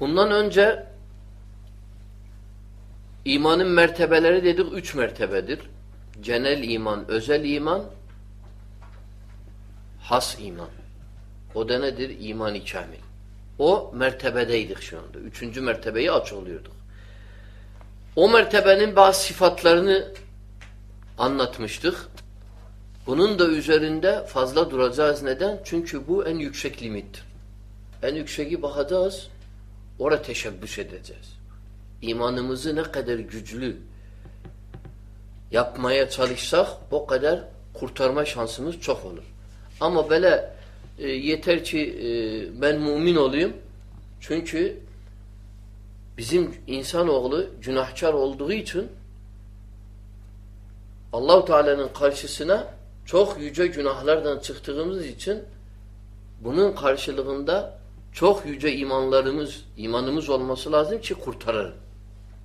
Bundan önce imanın mertebeleri dedik üç mertebedir. Genel iman, özel iman, has iman. O da nedir? İman-ı kamil. O mertebedeydik şu anda. Üçüncü mertebeyi aç oluyorduk. O mertebenin bazı sıfatlarını anlatmıştık. Bunun da üzerinde fazla duracağız. Neden? Çünkü bu en yüksek limittir. En yükseği bakacağız. Orada teşebbüs edeceğiz. İmanımızı ne kadar güçlü yapmaya çalışsak o kadar kurtarma şansımız çok olur. Ama böyle e, yeter ki e, ben mümin olayım. Çünkü bizim insanoğlu günahkar olduğu için Allahu Teala'nın karşısına çok yüce günahlardan çıktığımız için bunun karşılığında çok yüce imanlarımız, imanımız olması lazım ki kurtarır.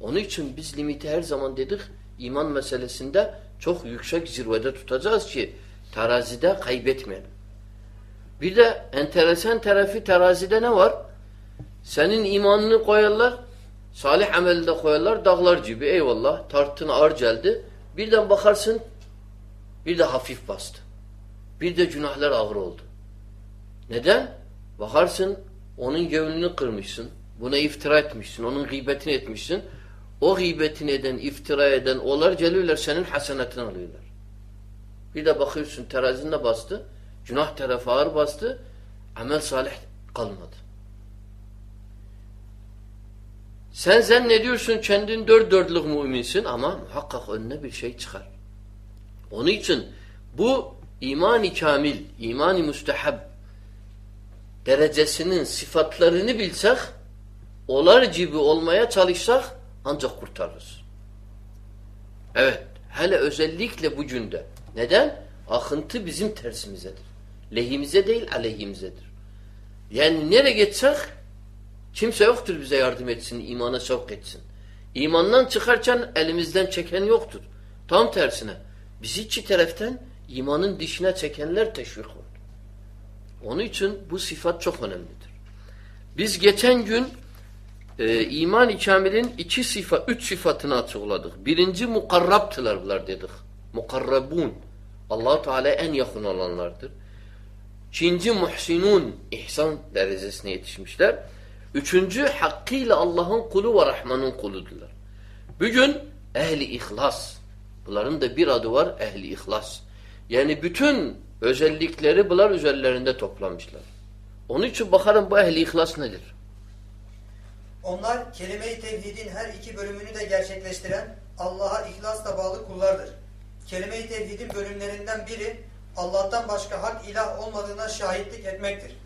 Onun için biz limiti her zaman dedik iman meselesinde çok yüksek zirvede tutacağız ki terazide kaybetmeyelim. Bir de enteresan tarafı terazide ne var? Senin imanını koyarlar, salih ameli de koyarlar, dağlar gibi. Eyvallah, tarttın ağır geldi. Birden bakarsın, bir de hafif bastı. Bir de günahlar ağır oldu. Neden? Bakarsın, onun gönlünü kırmışsın. Buna iftira etmişsin, onun gıybetini etmişsin. O gıybetini eden, iftira eden olar geliyorlar senin hasenatını alıyorlar. Bir de bakıyorsun terazinde bastı. Günah tarafı ağır bastı. Amel salih kalmadı. Sen zannediyorsun kendin dört dörtlük müminsin ama muhakkak önüne bir şey çıkar. Onun için bu iman-ı kamil, iman-ı müstehab derecesinin sıfatlarını bilsek, olar gibi olmaya çalışsak ancak kurtarırız. Evet, hele özellikle bu günde. Neden? Akıntı bizim tersimizedir. Lehimize değil aleyhimizedir. Yani nereye geçsek kimse yoktur bize yardım etsin, imana sevk etsin. İmandan çıkarken elimizden çeken yoktur. Tam tersine. Bizi iki taraftan imanın dişine çekenler teşvik olur. Onun için bu sıfat çok önemlidir. Biz geçen gün e, iman-ı kamilin iki sıfat, üç sıfatını açıkladık. Birinci mukarrabtılar bunlar dedik. Mukarrabun. allah Teala en yakın olanlardır. İkinci muhsinun. ihsan derecesine yetişmişler. Üçüncü hakkıyla Allah'ın kulu ve Rahman'ın kuludurlar. Bugün ehli ihlas. Bunların da bir adı var ehli ihlas. Yani bütün özellikleri bunlar üzerlerinde toplamışlar. Onun için bakalım bu ehli ihlas nedir? Onlar kelime-i tevhidin her iki bölümünü de gerçekleştiren Allah'a ihlasla bağlı kullardır. Kelime-i tevhidin bölümlerinden biri Allah'tan başka hak ilah olmadığına şahitlik etmektir.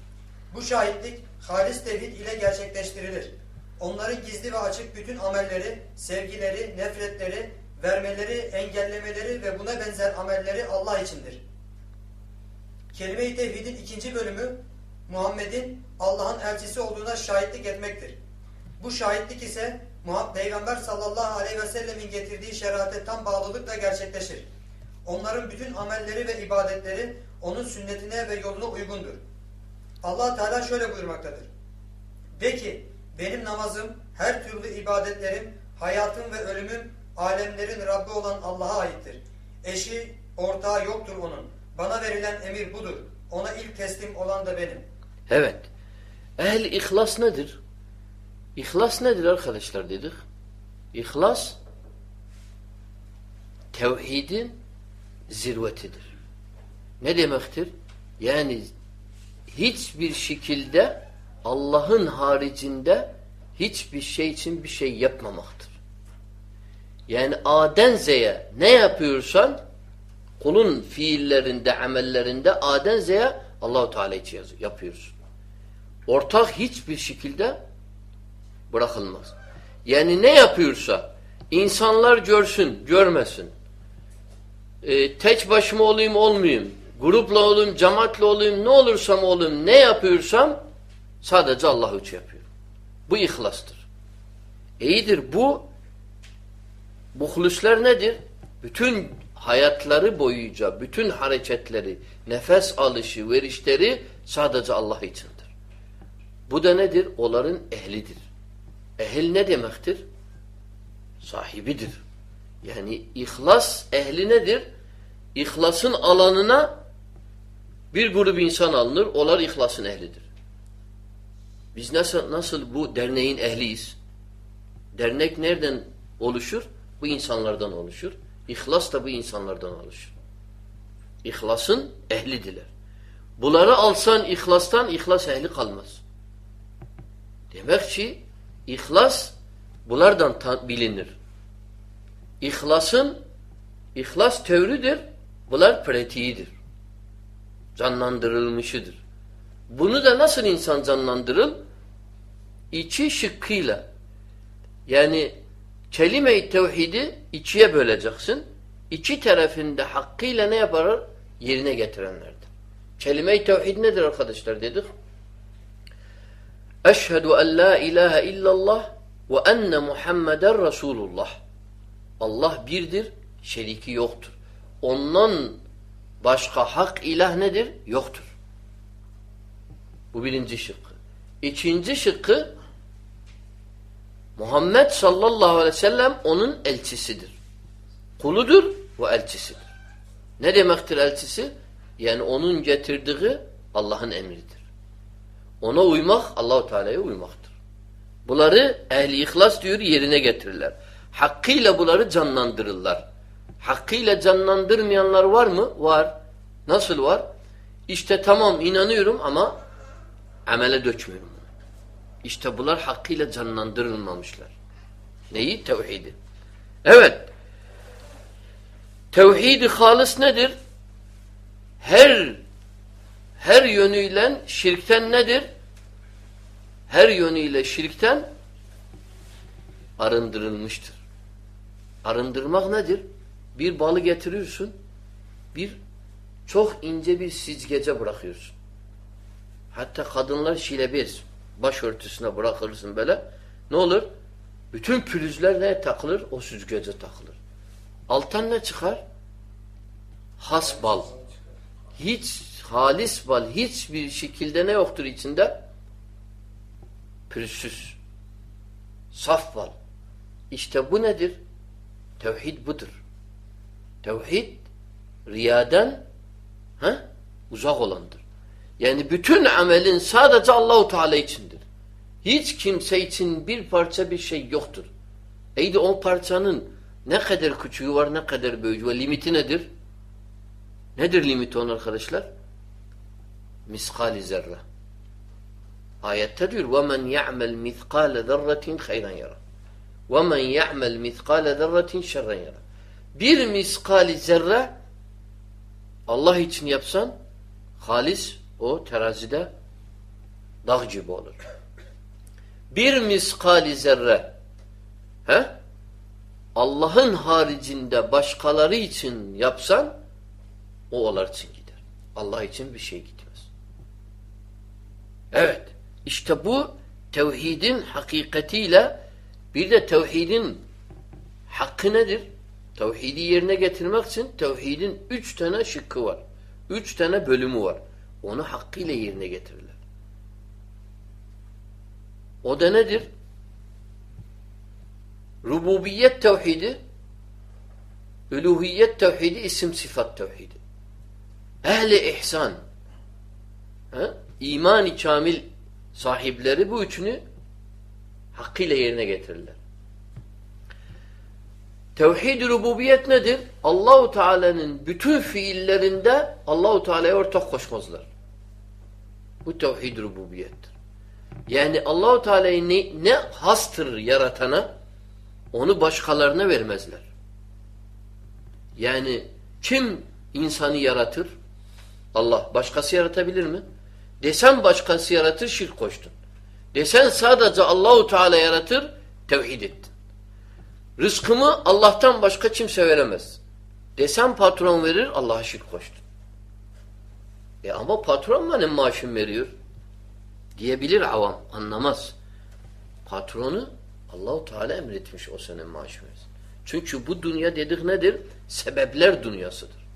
Bu şahitlik halis tevhid ile gerçekleştirilir. Onların gizli ve açık bütün amelleri, sevgileri, nefretleri, vermeleri, engellemeleri ve buna benzer amelleri Allah içindir. Kelime-i Tevhid'in ikinci bölümü Muhammed'in Allah'ın elçisi olduğuna şahitlik etmektir. Bu şahitlik ise Peygamber sallallahu aleyhi ve sellemin getirdiği şerate tam bağlılıkla gerçekleşir. Onların bütün amelleri ve ibadetleri onun sünnetine ve yoluna uygundur. allah Teala şöyle buyurmaktadır. De ki benim namazım, her türlü ibadetlerim, hayatım ve ölümüm alemlerin Rabbi olan Allah'a aittir. Eşi, ortağı yoktur onun. Bana verilen emir budur. Ona ilk teslim olan da benim. Evet. Ehl ihlas nedir? İhlas nedir arkadaşlar dedik? İhlas tevhidin zirvetidir. Ne demektir? Yani hiçbir şekilde Allah'ın haricinde hiçbir şey için bir şey yapmamaktır. Yani A'den Z'ye ne yapıyorsan kulun fiillerinde, amellerinde A'den Z'ye Allahu Teala için yapıyorsun. Ortak hiçbir şekilde bırakılmaz. Yani ne yapıyorsa insanlar görsün, görmesin. Ee, tek başıma olayım, olmayayım. Grupla olayım, cemaatle olayım, ne olursam olayım, ne yapıyorsam sadece Allah için yapıyorum. Bu ihlastır. İyidir bu Muhlisler nedir? Bütün hayatları boyunca, bütün hareketleri, nefes alışı, verişleri sadece Allah içindir. Bu da nedir? Onların ehlidir. Ehil ne demektir? Sahibidir. Yani ihlas ehli nedir? İhlasın alanına bir grup insan alınır. Onlar ihlasın ehlidir. Biz nasıl, nasıl bu derneğin ehliyiz? Dernek nereden oluşur? Bu insanlardan oluşur. İhlas da bu insanlardan oluşur. İhlasın ehlidiler. Bunları alsan ihlastan ihlas ehli kalmaz. Demek ki ihlas bunlardan bilinir. İhlasın ihlas teoridir. Bunlar pratiğidir. Canlandırılmışıdır. Bunu da nasıl insan canlandırır? İçi şıkkıyla. Yani kelime-i tevhidi ikiye böleceksin. İki tarafında hakkıyla ne yapar? Yerine getirenlerdir. Kelime-i tevhid nedir arkadaşlar dedik? Eşhedü en la ilahe illallah ve enne Muhammeden Resulullah. Allah birdir, şeriki yoktur. Ondan başka hak ilah nedir? Yoktur. Bu birinci şıkkı. İkinci şıkkı Muhammed sallallahu aleyhi ve sellem onun elçisidir. Kuludur ve elçisidir. Ne demektir elçisi? Yani onun getirdiği Allah'ın emridir. Ona uymak Allahu Teala'ya uymaktır. Bunları ehli ihlas diyor yerine getirirler. Hakkıyla bunları canlandırırlar. Hakkıyla canlandırmayanlar var mı? Var. Nasıl var? İşte tamam inanıyorum ama amele dökmüyorum. İşte bunlar hakkıyla canlandırılmamışlar. Neyi? Tevhidi. Evet. Tevhidi halis nedir? Her her yönüyle şirkten nedir? Her yönüyle şirkten arındırılmıştır. Arındırmak nedir? Bir balı getiriyorsun, bir çok ince bir sizgece bırakıyorsun. Hatta kadınlar şilebez başörtüsüne bırakırsın böyle. Ne olur? Bütün pürüzler ne takılır? O süzgece takılır. Altan ne çıkar? Has bal. Hiç halis bal hiçbir şekilde ne yoktur içinde? Pürüzsüz. Saf bal. İşte bu nedir? Tevhid budur. Tevhid riyaden he, uzak olandır. Yani bütün amelin sadece Allahu Teala içindir. Hiç kimse için bir parça bir şey yoktur. Eydi o parçanın ne kadar küçüğü var ne kadar büyüğü var. Limiti nedir? Nedir limiti onun arkadaşlar? Miskali zerre. Ayette diyor وَمَنْ يَعْمَلْ مِثْقَالَ ذَرَّةٍ خَيْرًا يَرَى وَمَنْ يَعْمَلْ مِثْقَالَ ذَرَّةٍ شَرًّا يَرَى Bir miskali zerre Allah için yapsan halis o terazide dağ gibi olur. Bir miskali zerre he? Allah'ın haricinde başkaları için yapsan o onlar için gider. Allah için bir şey gitmez. Evet. İşte bu tevhidin hakikatiyle bir de tevhidin hakkı nedir? Tevhidi yerine getirmek için tevhidin üç tane şıkkı var. Üç tane bölümü var. Onu hakkıyla yerine getirirler. O da nedir? Rububiyet tevhidi, üluhiyet tevhidi, isim sıfat tevhidi. Ehli ihsan, he? iman-ı kamil sahipleri bu üçünü hakkıyla yerine getirirler. Tevhid-i rububiyet nedir? Allahu Teala'nın bütün fiillerinde Allahu Teala'ya ortak koşmazlar. Bu tevhid rububiyettir. Yani Allahu Teala'yı ne, ne hastır yaratana onu başkalarına vermezler. Yani kim insanı yaratır? Allah. Başkası yaratabilir mi? Desen başkası yaratır şirk koştun. Desen sadece Allahu Teala yaratır tevhid ettin. Rızkımı Allah'tan başka kimse veremez. Desen patron verir Allah'a şirk koştun. E ama patron benim maaşım veriyor. Diyebilir avam. Anlamaz. Patronu Allahu Teala emretmiş o senin maaş versin. Çünkü bu dünya dedik nedir? Sebepler dünyasıdır.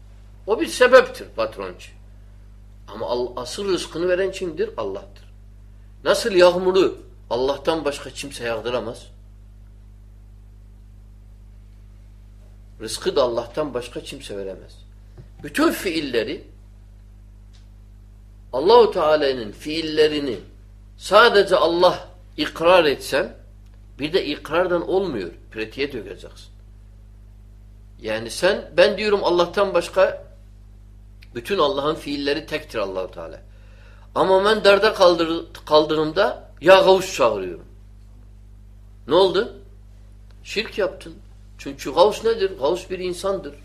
O bir sebeptir patroncu. Ama asıl rızkını veren kimdir? Allah'tır. Nasıl yağmuru Allah'tan başka kimse yağdıramaz. Rızkı da Allah'tan başka kimse veremez. Bütün fiilleri Allahu Teala'nın fiillerini sadece Allah ikrar etsen bir de ikrardan olmuyor. Pratiğe dökeceksin. Yani sen ben diyorum Allah'tan başka bütün Allah'ın fiilleri tektir Allahu Teala. Ama ben derde kaldır, kaldırımda ya Gavus çağırıyorum. Ne oldu? Şirk yaptın. Çünkü Gavus nedir? Gavus bir insandır.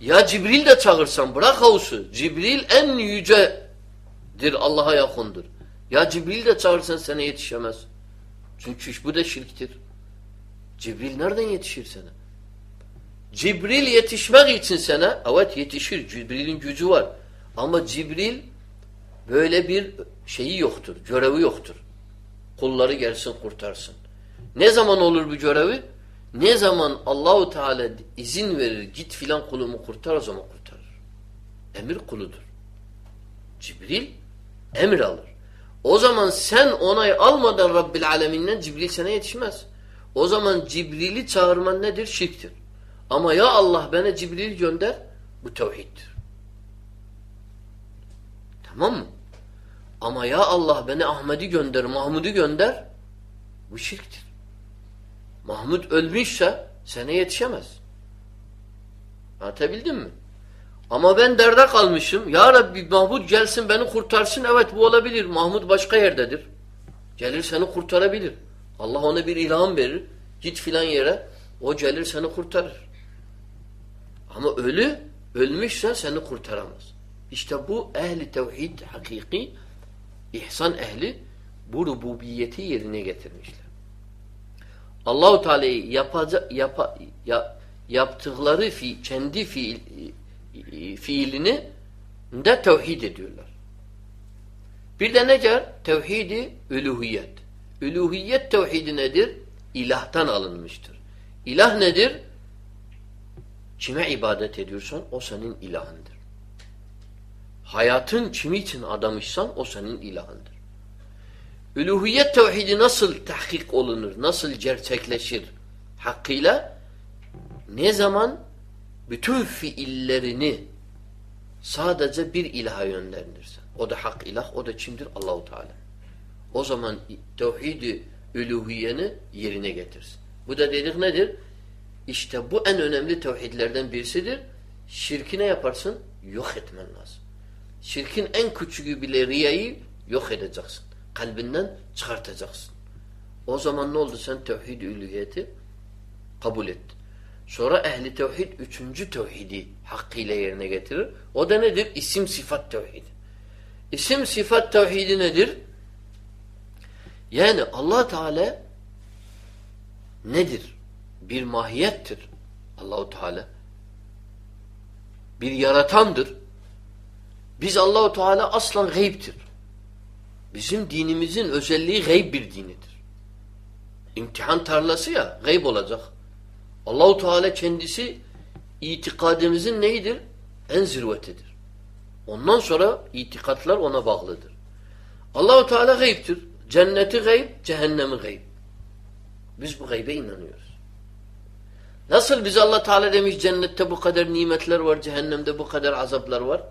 Ya Cibril de çağırsan bırak Gavus'u. Cibril en yücedir Allah'a yakındır. Ya Cibril de çağırsan sana yetişemez. Çünkü bu da şirktir. Cibril nereden yetişir sana? Cibril yetişmek için sana evet yetişir. Cibril'in gücü var. Ama Cibril böyle bir şeyi yoktur. Görevi yoktur. Kulları gelsin kurtarsın. Ne zaman olur bu görevi? Ne zaman Allahu Teala izin verir git filan kulumu kurtar o zaman kurtarır. Emir kuludur. Cibril emir alır. O zaman sen onay almadan Rabbil Aleminden Cibril sana yetişmez. O zaman Cibril'i çağırman nedir? Şirktir. Ama ya Allah bana Cibril gönder bu tevhiddir. Tamam mı? Ama ya Allah beni Ahmet'i gönder, Mahmud'u gönder bu şirktir. Mahmud ölmüşse sana yetişemez. Anlatabildim mi? Ama ben derde kalmışım. Ya Rabbi Mahmud gelsin beni kurtarsın. Evet bu olabilir. Mahmud başka yerdedir. Gelir seni kurtarabilir. Allah ona bir ilham verir. Git filan yere. O gelir seni kurtarır. Ama ölü, ölmüşse seni kurtaramaz. İşte bu ehli tevhid hakiki ihsan ehli bu rububiyeti yerine getirmişler. Allahu Teala'yı yapaca, yapa, ya, yaptıkları fi, kendi fiil, fiilini de tevhid ediyorlar. Bir de ne der? Tevhidi üluhiyet. Üluhiyet tevhidi nedir? İlahtan alınmıştır. İlah nedir? Kime ibadet ediyorsan o senin ilahındır. Hayatın kimi için adamışsan o senin ilahındır. Üluhiyet tevhidi nasıl tahkik olunur? Nasıl gerçekleşir? Hakkıyla ne zaman bütün fiillerini sadece bir ilaha yönlendirsen. O da hak ilah, o da kimdir? Allahu Teala. O zaman tevhidi üluhiyeni yerine getirsin. Bu da dedik nedir? İşte bu en önemli tevhidlerden birisidir. Şirki ne yaparsın? Yok etmen lazım. Şirkin en küçüğü bile riyayı yok edeceksin. Kalbinden çıkartacaksın. O zaman ne oldu? Sen tevhid ülühiyeti kabul ettin. Sonra ehli tevhid üçüncü tevhidi hakkıyla yerine getirir. O da nedir? İsim sıfat tevhidi. İsim sıfat tevhidi nedir? Yani allah Teala nedir? Bir mahiyettir. Allahu Teala bir yaratandır. Biz Allahu Teala aslan gayiptir. Bizim dinimizin özelliği gayb bir dinidir. İmtihan tarlası ya gayb olacak. Allahu Teala kendisi itikadımızın neyidir? En zirvetidir. Ondan sonra itikatlar ona bağlıdır. Allahu Teala gayiptir. Cenneti gayb, cehennemi gayb. Biz bu gaybe inanıyoruz. Nasıl biz Allah Teala demiş cennette bu kadar nimetler var, cehennemde bu kadar azaplar var?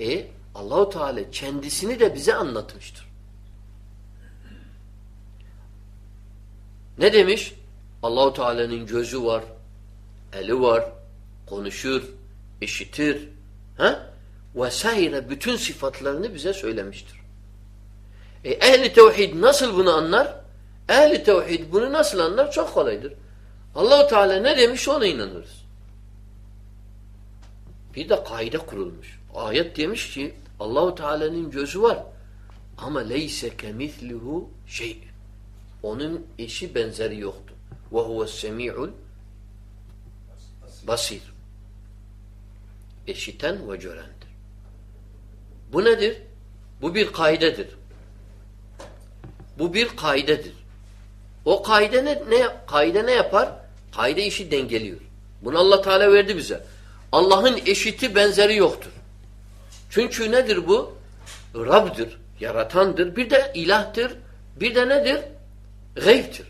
E Allahu Teala kendisini de bize anlatmıştır. Ne demiş? Allahu Teala'nın gözü var, eli var, konuşur, işitir. Ha? Vesaire bütün sıfatlarını bize söylemiştir. E ehli tevhid nasıl bunu anlar? Ehli tevhid bunu nasıl anlar? Çok kolaydır. Allahu Teala ne demiş ona inanırız. Bir de kaide kurulmuş. Ayet demiş ki Allahu Teala'nın gözü var ama leyse kemislihu şey. Onun eşi benzeri yoktu. Ve huves semi'ul basir. Eşiten ve görendir. Bu nedir? Bu bir kaidedir. Bu bir kaidedir. O kaide ne, ne kaide ne yapar? Kaide işi dengeliyor. Bunu Allah Teala verdi bize. Allah'ın eşiti benzeri yoktur. Çünkü nedir bu? Rab'dır. Yaratandır. Bir de ilahtır. Bir de nedir? Gaybtir.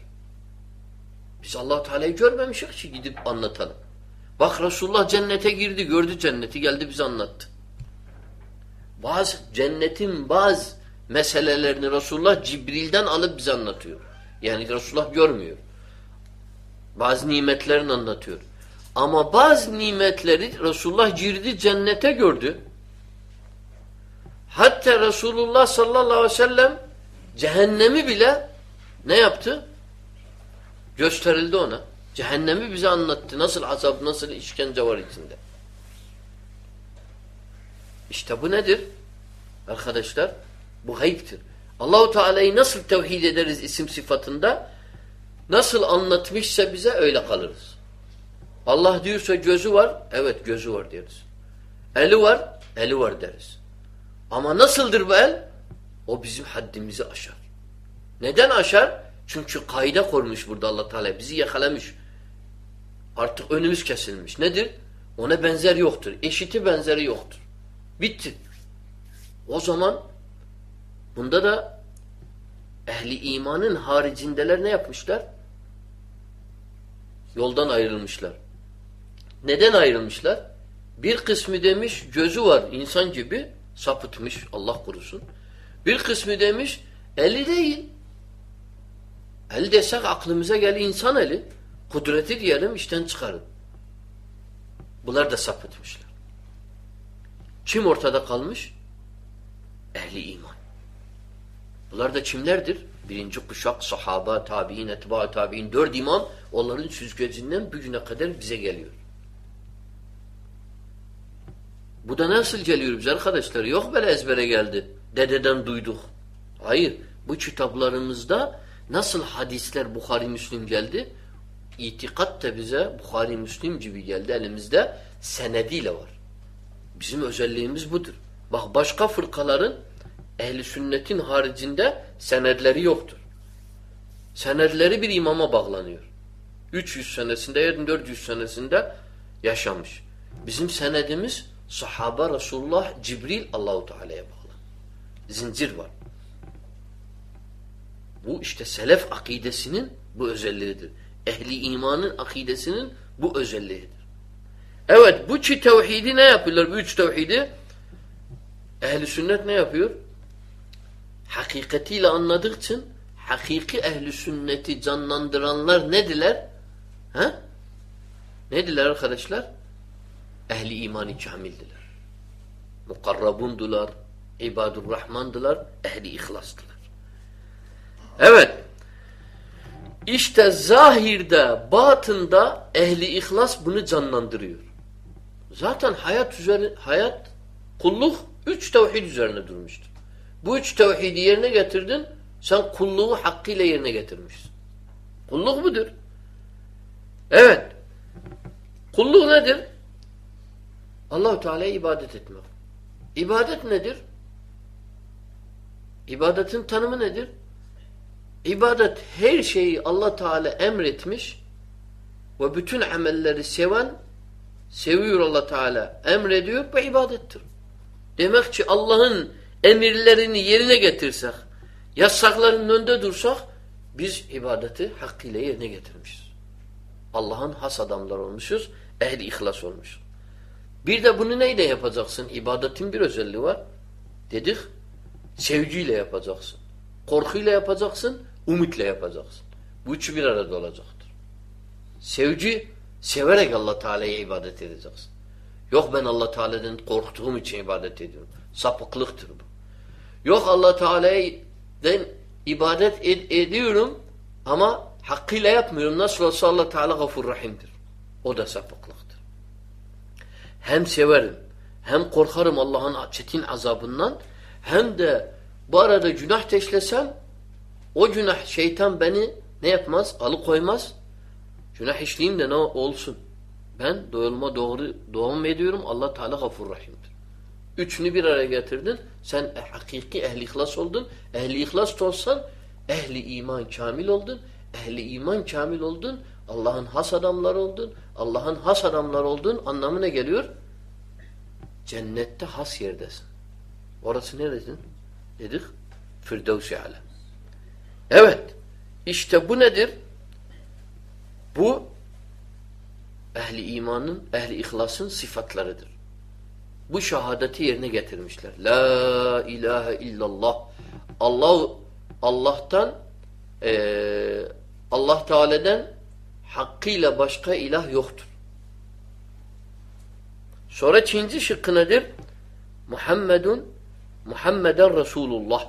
Biz allah Teala'yı görmemişik ki gidip anlatalım. Bak Resulullah cennete girdi, gördü cenneti, geldi bize anlattı. Bazı cennetin bazı meselelerini Resulullah Cibril'den alıp bize anlatıyor. Yani Resulullah görmüyor. Bazı nimetlerini anlatıyor. Ama bazı nimetleri Resulullah girdi cennete gördü. Hatta Resulullah sallallahu aleyhi ve sellem cehennemi bile ne yaptı? Gösterildi ona. Cehennemi bize anlattı. Nasıl azap, nasıl işkence var içinde. İşte bu nedir? Arkadaşlar bu gayiptir. Allahu Teala'yı nasıl tevhid ederiz isim sıfatında? Nasıl anlatmışsa bize öyle kalırız. Allah diyorsa gözü var, evet gözü var deriz. Eli var, eli var deriz. Ama nasıldır bu el? O bizim haddimizi aşar. Neden aşar? Çünkü kayda kormuş burada allah Teala. Bizi yakalamış. Artık önümüz kesilmiş. Nedir? Ona benzer yoktur. Eşiti benzeri yoktur. Bitti. O zaman bunda da ehli imanın haricindeler ne yapmışlar? Yoldan ayrılmışlar. Neden ayrılmışlar? Bir kısmı demiş gözü var insan gibi sapıtmış Allah korusun. Bir kısmı demiş eli değil. El desek aklımıza gel insan eli. Kudreti diyelim işten çıkarın. Bunlar da sapıtmışlar. Kim ortada kalmış? Ehli iman. Bunlar da kimlerdir? Birinci kuşak, sahaba, tabi'in, etba tabi'in, dört imam onların süzgecinden bugüne kadar bize geliyor. Bu da nasıl geliyor bize arkadaşlar? Yok böyle ezbere geldi. Dededen duyduk. Hayır. Bu kitaplarımızda nasıl hadisler Bukhari Müslim geldi? İtikat da bize Bukhari Müslim gibi geldi elimizde. Senediyle var. Bizim özelliğimiz budur. Bak başka fırkaların ehli sünnetin haricinde senedleri yoktur. Senedleri bir imama bağlanıyor. 300 senesinde ya 400 senesinde yaşamış. Bizim senedimiz sahaba Resulullah Cibril Allahu Teala'ya bağlı. Zincir var. Bu işte selef akidesinin bu özelliğidir. Ehli imanın akidesinin bu özelliğidir. Evet bu çi tevhidi ne yapıyorlar? Bu üç tevhidi ehli sünnet ne yapıyor? Hakikatiyle anladığı için hakiki ehli sünneti canlandıranlar nediler? Ha? Nediler arkadaşlar? Ehli imani kamildiler. Mukarrabundular, ibadur rahmandılar, ehli ihlastılar. Evet. İşte zahirde, batında ehli ihlas bunu canlandırıyor. Zaten hayat üzerine, hayat, kulluk üç tevhid üzerine durmuştur. Bu üç tevhidi yerine getirdin, sen kulluğu hakkıyla yerine getirmişsin. Kulluk budur. Evet. Kulluk nedir? Allahu Teala'ya ibadet etmek. İbadet nedir? İbadetin tanımı nedir? İbadet her şeyi Allah Teala emretmiş ve bütün amelleri seven seviyor Allah Teala emrediyor bu ibadettir. Demek ki Allah'ın emirlerini yerine getirsek yasaklarının önünde dursak biz ibadeti hakkıyla yerine getirmişiz. Allah'ın has adamlar olmuşuz, ehli ihlas olmuşuz. Bir de bunu neyle yapacaksın? İbadetin bir özelliği var. Dedik, sevgiyle yapacaksın. Korkuyla yapacaksın, umutla yapacaksın. Bu üçü bir arada olacaktır. Sevgi, severek Allah Teala'ya ibadet edeceksin. Yok ben Allah Teala'dan korktuğum için ibadet ediyorum. Sapıklıktır bu. Yok Allah Teala'dan ibadet ed ediyorum ama hakkıyla yapmıyorum. Nasıl olsa Allah Teala gafur rahimdir. O da sapıklıktır. Hem severim, hem korkarım Allah'ın çetin azabından, hem de bu arada günah teşlesem o günah şeytan beni ne yapmaz? Alıkoymaz. Günah işleyeyim de ne olsun? Ben doyulma doğru doğum ediyorum. Allah Teala gafur rahimdir. Üçünü bir araya getirdin. Sen e, hakiki ehli ihlas oldun. Ehli ihlas olsan ehli iman kamil oldun. Ehli iman kamil oldun. Allah'ın has adamları oldun. Allah'ın has adamlar oldun. Anlamı ne geliyor? Cennette has yerdesin. Orası neresin? Dedik Firdevs-i Alem. Evet. İşte bu nedir? Bu ehli imanın, ehli ihlasın sıfatlarıdır. Bu şehadeti yerine getirmişler. La ilahe illallah. Allah Allah'tan e, Allah Teala'dan hakkıyla başka ilah yoktur. Sonra ikinci şıkkı nedir? Muhammedun Muhammeden Resulullah.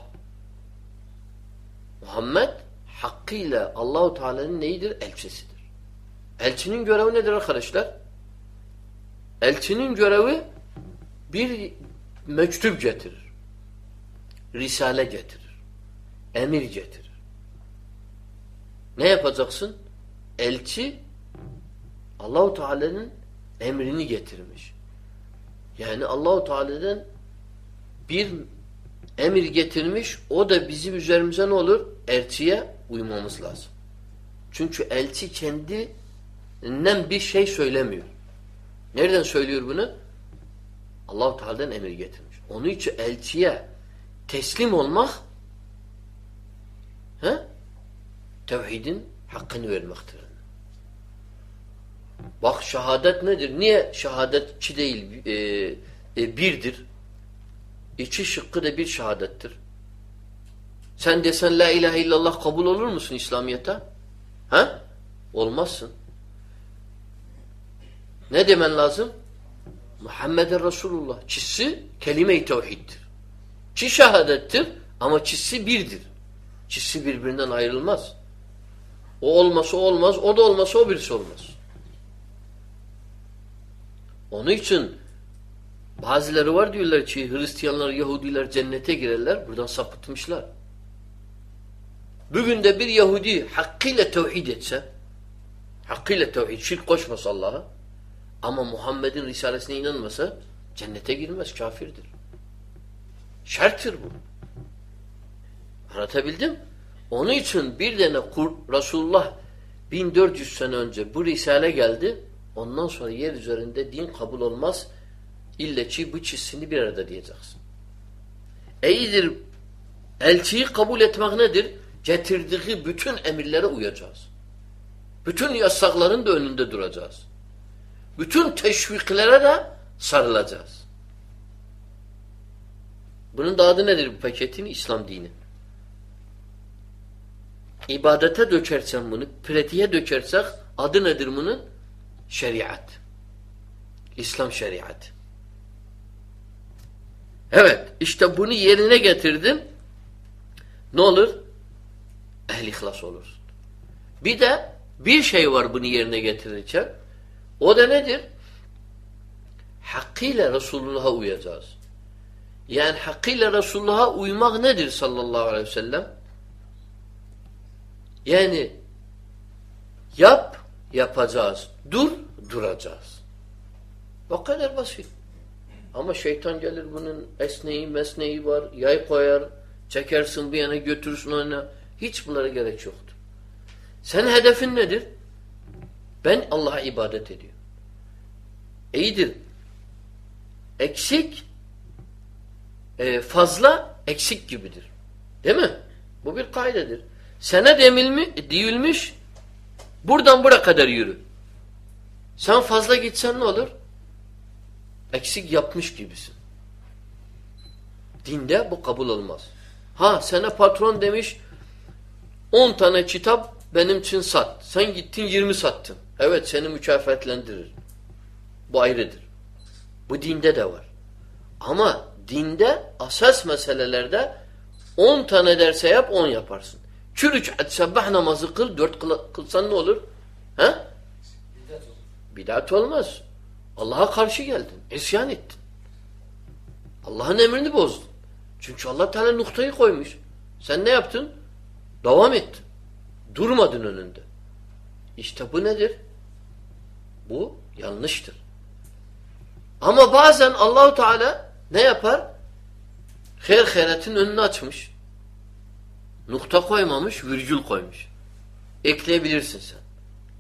Muhammed hakkıyla Allahu Teala'nın neyidir? Elçisidir. Elçinin görevi nedir arkadaşlar? Elçinin görevi bir mektup getirir. Risale getirir. Emir getirir. Ne yapacaksın? Elçi Allahu Teala'nın emrini getirmiş. Yani Allahu Teala'dan bir emir getirmiş. O da bizim üzerimize ne olur? Elçiye uymamız lazım. Çünkü elçi kendinden bir şey söylemiyor. Nereden söylüyor bunu? Allahu Teala'dan emir getirmiş. Onun için elçiye teslim olmak he? tevhidin hakkını vermektir. Bak şehadet nedir? Niye şehadet iki değil e, e, birdir? İki şıkkı da bir şehadettir. Sen desen la ilahe illallah kabul olur musun İslamiyet'e? Ha? Olmazsın. Ne demen lazım? Muhammeden Resulullah. Çizsi kelime-i tevhiddir. Çi şehadettir ama çizsi birdir. Çizsi birbirinden ayrılmaz. O olmasa olmaz, o da olmasa o birisi olmaz. Onun için bazıları var diyorlar ki Hristiyanlar, Yahudiler cennete girerler. Buradan sapıtmışlar. Bugün de bir Yahudi hakkıyla tevhid etse, hakkıyla tevhid, şirk koşmasa Allah'a ama Muhammed'in risalesine inanmasa cennete girmez, kafirdir. Şerttir bu. Anlatabildim? Onun için bir tane Resulullah 1400 sene önce bu risale geldi. Ondan sonra yer üzerinde din kabul olmaz. İlle ki bu çizsini bir arada diyeceksin. İyidir. Elçiyi kabul etmek nedir? Getirdiği bütün emirlere uyacağız. Bütün yasakların da önünde duracağız. Bütün teşviklere de sarılacağız. Bunun da adı nedir bu paketin? İslam dini. İbadete dökersen bunu, pratiğe dökersek adı nedir bunun? Şeriat. İslam şeriat. Evet, işte bunu yerine getirdim. Ne olur? Ehl ihlas olursun. Bir de bir şey var bunu yerine getirirken. O da nedir? Hakkıyla Resulullah'a uyacağız. Yani hakkıyla Resulullah'a uymak nedir sallallahu aleyhi ve sellem? Yani yap, yapacağız. Dur, duracağız. O kadar basit. Ama şeytan gelir bunun esneği mesneği var. Yay koyar, çekersin bir yana götürürsün ona. Hiç bunlara gerek yoktur. Sen hedefin nedir? Ben Allah'a ibadet ediyorum. İyidir. Eksik e, fazla eksik gibidir. Değil mi? Bu bir kaydedir. Sana demilmi, diyilmiş buradan buraya kadar yürü. Sen fazla gitsen ne olur? Eksik yapmış gibisin. Dinde bu kabul olmaz. Ha sana patron demiş 10 tane kitap benim için sat. Sen gittin 20 sattın. Evet seni mükafatlendirir. Bu ayrıdır. Bu dinde de var. Ama dinde asas meselelerde 10 tane derse yap 10 yaparsın. Çürüç et sebbah namazı kıl, dört kıl, kılsan ne olur? He? Bidat, Bidat olmaz. Allah'a karşı geldin. İsyan ettin. Allah'ın emrini bozdun. Çünkü Allah Teala noktayı koymuş. Sen ne yaptın? Devam ettin. Durmadın önünde. İşte bu nedir? Bu yanlıştır. Ama bazen Allahu Teala ne yapar? Her hayretin önünü açmış. Nokta koymamış, virgül koymuş. Ekleyebilirsin sen.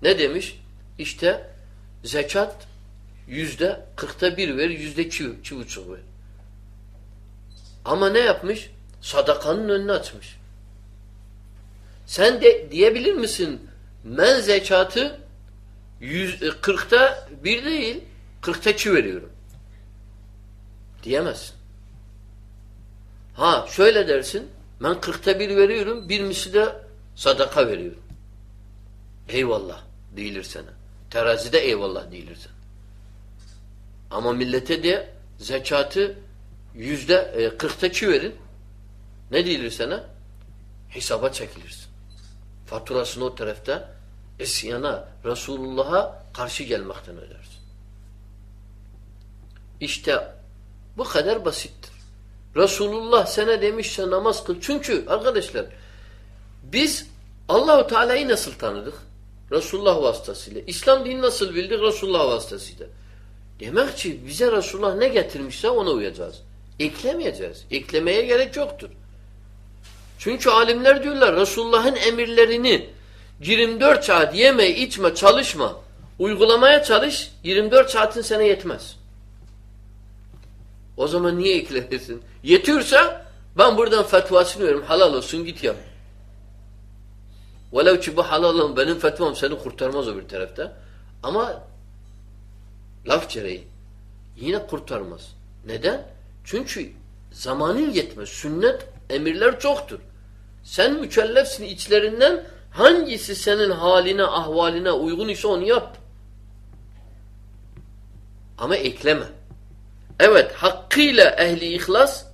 Ne demiş? İşte zekat yüzde kırkta bir ver, yüzde iki, iki buçuk ver. Ama ne yapmış? Sadakanın önünü açmış. Sen de diyebilir misin men zekatı yüz, e, kırkta bir değil kırkta iki veriyorum. Diyemezsin. Ha şöyle dersin ben kırkta bir veriyorum bir misli de sadaka veriyorum. Eyvallah değilir sana. Terazide eyvallah değilir sana. Ama millete de zekatı yüzde e, kırkta iki verin. Ne değilir sana? Hesaba çekilirsin. Faturasını o tarafta isyana, Resulullah'a karşı gelmekten ödersin. İşte bu kadar basittir. Resulullah sana demişse namaz kıl. Çünkü arkadaşlar biz Allahu Teala'yı nasıl tanıdık? Resulullah vasıtasıyla. İslam dini nasıl bildik? Resulullah vasıtasıyla. Demek ki bize Resulullah ne getirmişse ona uyacağız. Eklemeyeceğiz. Eklemeye gerek yoktur. Çünkü alimler diyorlar Resulullah'ın emirlerini 24 saat yeme, içme, çalışma, uygulamaya çalış 24 saatin sana yetmez. O zaman niye eklenirsin? Yetiyorsa ben buradan fetvasını veriyorum. Halal olsun git yap. Velev ki bu halal benim fetvam seni kurtarmaz o bir tarafta. Ama laf gereği yine kurtarmaz. Neden? Çünkü zamanın yetmez. Sünnet emirler çoktur. Sen mükellefsin içlerinden hangisi senin haline, ahvaline uygun ise onu yap. Ama ekleme. Evet hakkıyla ehli ihlas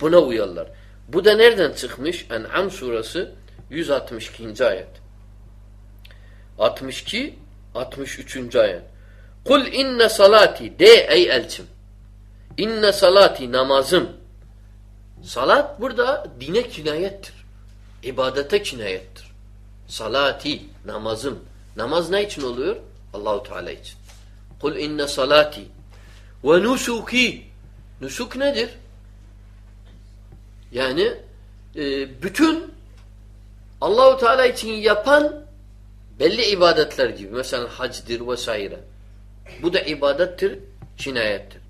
buna uyarlar. Bu da nereden çıkmış? En'am surası 162. ayet. 62 63. ayet. Kul inne salati de ey elçim. İnne salati namazım. Salat burada dine kinayettir. İbadete kinayettir. Salati namazım. Namaz ne için oluyor? Allahu Teala için. Kul inne salati ve nusuki. Nusuk nedir? Yani e, bütün Allahu Teala için yapan belli ibadetler gibi. Mesela hacdir vesaire. Bu da ibadettir, cinayettir.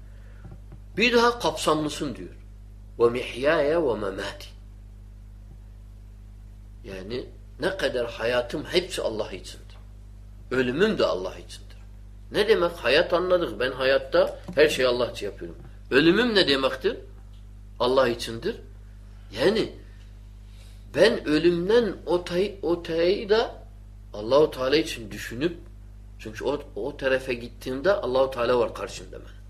Bir daha kapsamlısın diyor. Ve mihyaya ve memati. Yani ne kadar hayatım hepsi Allah içindir. Ölümüm de Allah içindir. Ne demek? Hayat anladık. Ben hayatta her şeyi Allah için yapıyorum. Ölümüm ne demektir? Allah içindir. Yani ben ölümden o tayı, o tayı da Allahu Teala için düşünüp çünkü o, o tarafa gittiğimde Allahu Teala var karşımda ben.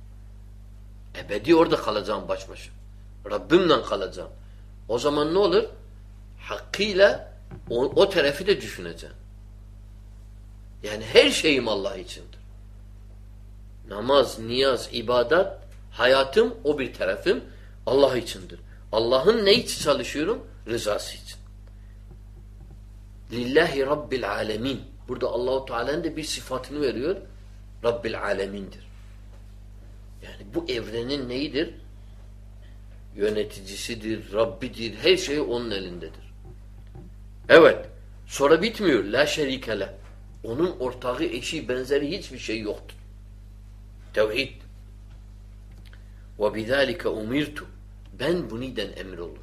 Ebedi orada kalacağım baş başa. Rabbimle kalacağım. O zaman ne olur? Hakkıyla o, o tarafı da düşüneceğim. Yani her şeyim Allah içindir. Namaz, niyaz, ibadet, hayatım o bir tarafım Allah içindir. Allah'ın ne için çalışıyorum? Rızası için. Lillahi Rabbil alemin. Burada Allahu Teala'nın da bir sıfatını veriyor. Rabbil alemindir. Yani bu evrenin neyidir? Yöneticisidir, Rabbidir. Her şey onun elindedir. Evet. Sonra bitmiyor. La şerikele. Onun ortağı, eşi, benzeri hiçbir şey yoktur. Tevhid. Ve bizalike Ben buniden emir olundum.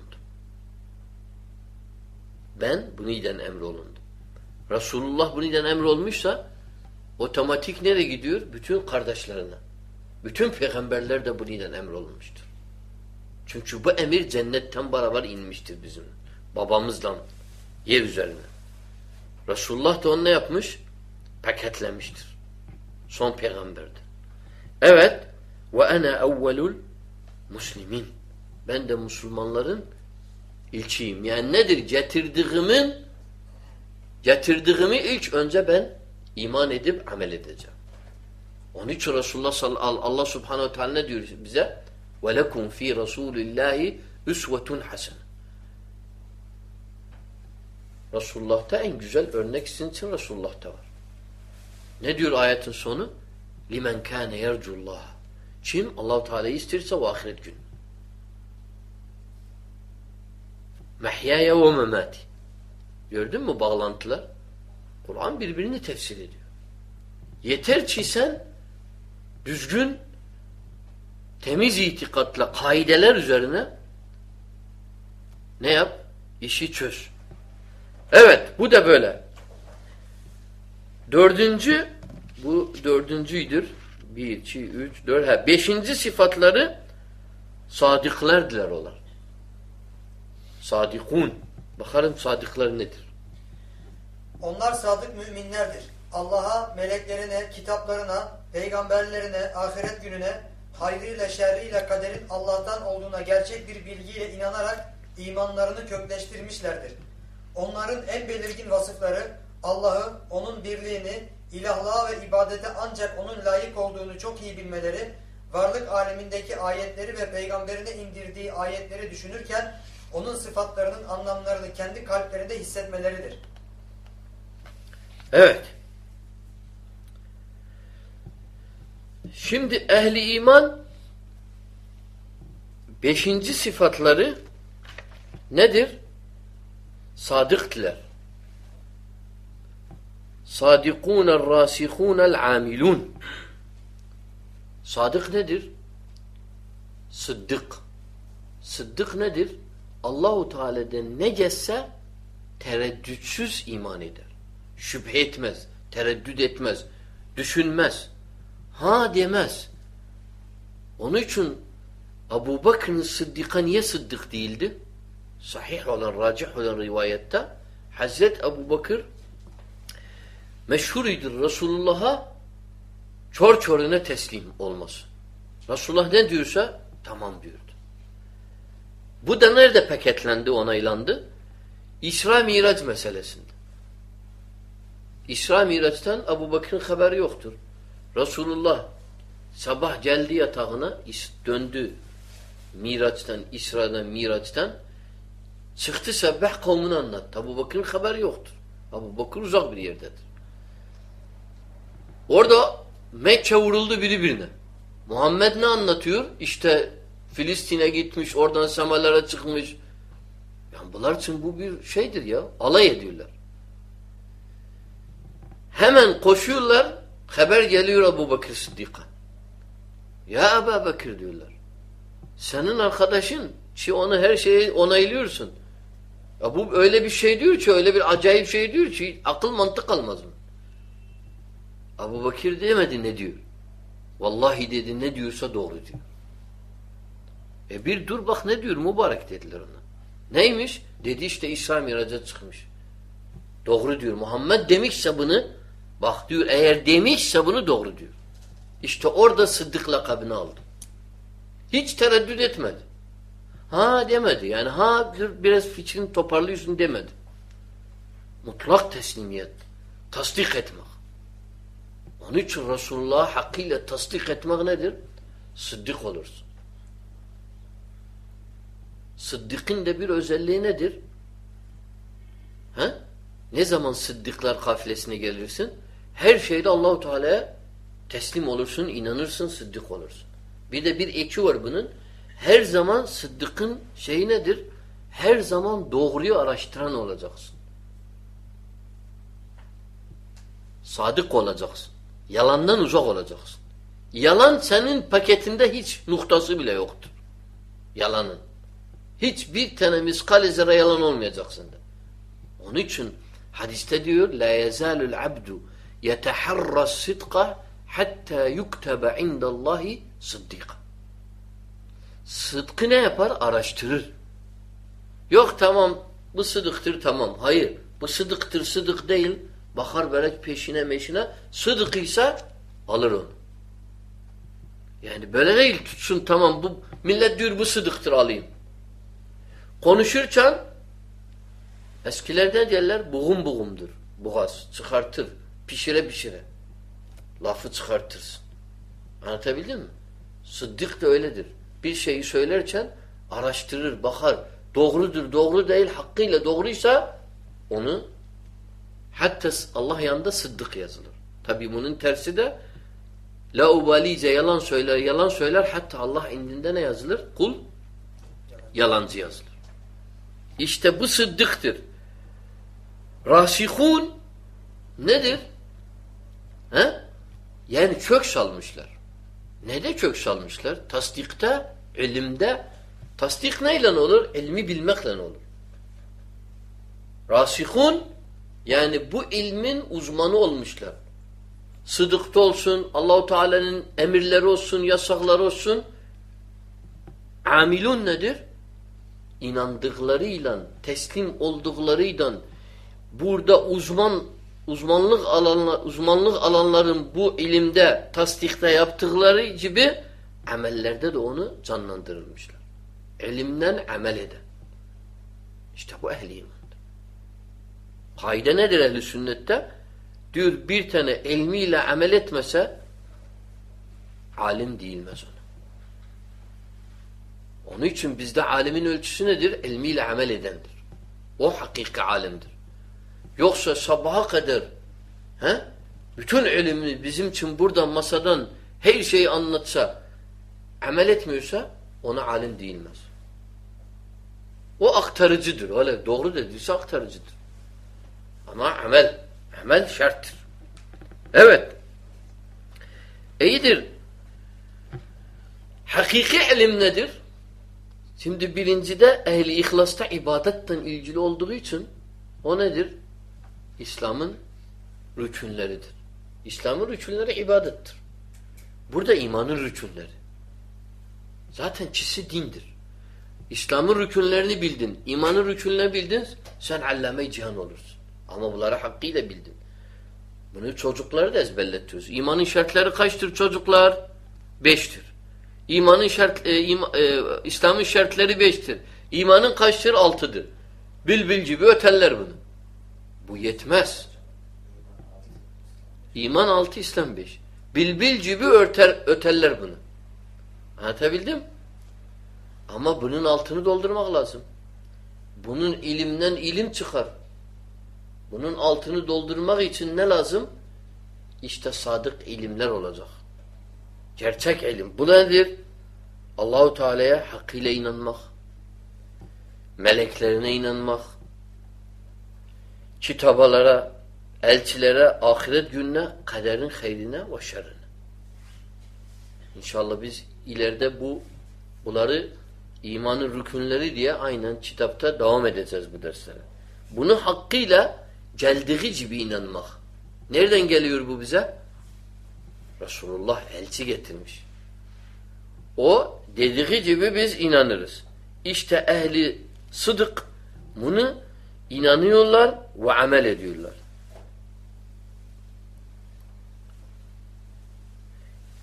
Ben buniden emir olundum. Resulullah buniden emir olmuşsa otomatik nereye gidiyor? Bütün kardeşlerine. Bütün peygamberler de buniden emir olmuştur. Çünkü bu emir cennetten beraber inmiştir bizim. Babamızla yer üzerine. Resulullah da onu ne yapmış? Paketlemiştir. Son peygamberdir. Evet ve ene evvelul muslimin. Ben de Müslümanların ilçiyim. Yani nedir? Getirdiğimin getirdiğimi ilk önce ben iman edip amel edeceğim. Onun için Resulullah sallallahu Allah subhanehu ve teala ne diyor bize? وَلَكُمْ ف۪ي رَسُولِ اللّٰهِ üsvetun hasene. Resulullah'ta en güzel örnek sizin için Resulullah'ta var. Ne diyor ayetin sonu? limen kâne yercullah. Kim Allahu Teala'yı isterse o ahiret günü. Mehyaya ve memati. Gördün mü bağlantılar? Kur'an birbirini tefsir ediyor. Yeter ki sen düzgün temiz itikatla kaideler üzerine Ne yap? İşi çöz. Evet bu da böyle. Dördüncü bu dördüncüydür. Bir, iki, üç, dört. Ha, beşinci sıfatları sadıklardılar onlar. Sadikun. Bakalım sadıklar nedir? Onlar sadık müminlerdir. Allah'a, meleklerine, kitaplarına, peygamberlerine, ahiret gününe, hayrıyla şerriyle kaderin Allah'tan olduğuna gerçek bir bilgiyle inanarak imanlarını kökleştirmişlerdir. Onların en belirgin vasıfları Allah'ı, onun birliğini, ilahlığa ve ibadete ancak onun layık olduğunu çok iyi bilmeleri, varlık alemindeki ayetleri ve peygamberine indirdiği ayetleri düşünürken onun sıfatlarının anlamlarını kendi kalplerinde hissetmeleridir. Evet. Şimdi ehli iman beşinci sıfatları nedir? Sadıktılar. Sadikûnel râsihûnel amilun. Sadık nedir? Sıddık. Sıddık nedir? Allahu Teala'dan ne gelse tereddütsüz iman eder. Şüphe etmez, tereddüt etmez, düşünmez. Ha demez. Onun için Abu Bakr'ın Sıddık'a niye Sıddık değildi? Sahih olan, racih olan rivayette Hazret Abu Bakır meşhuridir Resulullah'a çor çoruna teslim olması. Resulullah ne diyorsa tamam diyordu. Bu da nerede paketlendi, onaylandı? İsra Miraç meselesinde. İsra Miraç'tan Abu Bakır'ın haberi yoktur. Resulullah sabah geldi yatağına, döndü Miraç'tan, İsra'dan, Miraç'tan çıktı sabah kavmini anlattı. Abu Bakır'ın haberi yoktur. Abu Bakır uzak bir yerdedir. Orada Mekke vuruldu biri birine. Muhammed ne anlatıyor? İşte Filistin'e gitmiş, oradan semalara çıkmış. Yani bunlar için bu bir şeydir ya. Alay ediyorlar. Hemen koşuyorlar, haber geliyor Abu Bakır Sıddık'a. Ya Ebu Bakır diyorlar. Senin arkadaşın, ki onu her şeyi onaylıyorsun. Ya bu öyle bir şey diyor ki, öyle bir acayip şey diyor ki, akıl mantık almaz mı? Abu Bakır demedi ne diyor. Vallahi dedi ne diyorsa doğru diyor. E bir dur bak ne diyor mübarek dediler ona. Neymiş? Dedi işte İsra miraca çıkmış. Doğru diyor. Muhammed demişse bunu bak diyor eğer demişse bunu doğru diyor. İşte orada Sıddık lakabını aldı. Hiç tereddüt etmedi. Ha demedi. Yani ha biraz fikrini toparlıyorsun demedi. Mutlak teslimiyet. Tasdik etmek. Onun için Resulullah hakkıyla tasdik etmek nedir? Sıddık olursun. Sıddık'ın da bir özelliği nedir? He? Ne zaman sıddıklar kafilesine gelirsin? Her şeyde Allahu Teala'ya teslim olursun, inanırsın, sıddık olursun. Bir de bir eki var bunun. Her zaman sıddıkın şeyi nedir? Her zaman doğruyu araştıran olacaksın. Sadık olacaksın. Yalandan uzak olacaksın. Yalan senin paketinde hiç noktası bile yoktur. Yalanın. Hiçbir tane miskal zerre yalan olmayacak sende. Onun için hadiste diyor la yezalul abdu yeteharra sidqa hatta yuktebe indallahi sıddika. Sıdkı ne yapar? Araştırır. Yok tamam bu sıdıktır tamam. Hayır bu sıdıktır sıdık değil. Bakar böyle peşine meşine sıdıkıysa alır onu. Yani böyle değil tutsun tamam bu millet diyor bu sıdıktır alayım. Konuşurken eskilerde derler buğum buğumdur. Boğaz çıkartır. Pişire pişire. Lafı çıkartırsın. Anlatabildim mi? Sıddık da öyledir. Bir şeyi söylerken araştırır, bakar. Doğrudur, doğru değil, hakkıyla doğruysa onu hatta Allah yanında sıddık yazılır. Tabi bunun tersi de la ubalice yalan söyler, yalan söyler hatta Allah indinde ne yazılır? Kul yalancı yazılır. İşte bu sıddıktır. Rasihun nedir? He? Yani kök salmışlar. Ne de kök salmışlar? Tasdikte, ilimde. Tasdik neyle olur? İlmi bilmekle olur. Rasihun yani bu ilmin uzmanı olmuşlar. Sıdıkta olsun, Allahu Teala'nın emirleri olsun, yasakları olsun. Amilun nedir? İnandıklarıyla, teslim olduklarıyla burada uzman uzmanlık alanlar, uzmanlık alanların bu ilimde tasdikte yaptıkları gibi amellerde de onu canlandırılmışlar. İlimden amel eden. İşte bu ehli imandır. Kaide nedir ehli sünnette? Diyor bir tane ilmiyle amel etmese alim değilmez ona. Onun için bizde alimin ölçüsü nedir? İlmiyle amel edendir. O hakiki alimdir. Yoksa sabaha kadar he, bütün ilmi bizim için buradan masadan her şeyi anlatsa amel etmiyorsa ona alim değilmez. O aktarıcıdır. Öyle doğru dediyse aktarıcıdır. Ama amel, amel şarttır. Evet. İyidir. Hakiki ilim nedir? Şimdi birincide ehli ihlasta ibadetten ilgili olduğu için o nedir? İslam'ın rükünleridir. İslam'ın rükünleri ibadettir. Burada imanın rükünleri. Zaten çisi dindir. İslam'ın rükünlerini bildin, imanın rükünlerini bildin, sen allame cihan olursun. Ama bunları hakkıyla bildin. Bunu çocukları da ezberletiyoruz. İmanın şartları kaçtır çocuklar? Beştir. İmanın şart, e, ima, e, İslam'ın şartları beştir. İmanın kaçtır? Altıdır. Bilbil gibi öteller bunu. Bu yetmez. İman altı, İslam beş. Bilbil gibi örter, öteller bunu. Anlatabildim? Ama bunun altını doldurmak lazım. Bunun ilimden ilim çıkar. Bunun altını doldurmak için ne lazım? İşte sadık ilimler olacak. Gerçek ilim. Bu nedir? Allahu Teala'ya hakkıyla inanmak. Meleklerine inanmak. Kitabalara, elçilere, ahiret gününe, kaderin hayrine ve. İnşallah biz ileride bu bunları imanın rükünleri diye aynen kitapta devam edeceğiz bu derslere. Bunu hakkıyla geldiği gibi inanmak. Nereden geliyor bu bize? Resulullah elçi getirmiş. O dediği gibi biz inanırız. İşte ehli sıdık bunu inanıyorlar ve amel ediyorlar.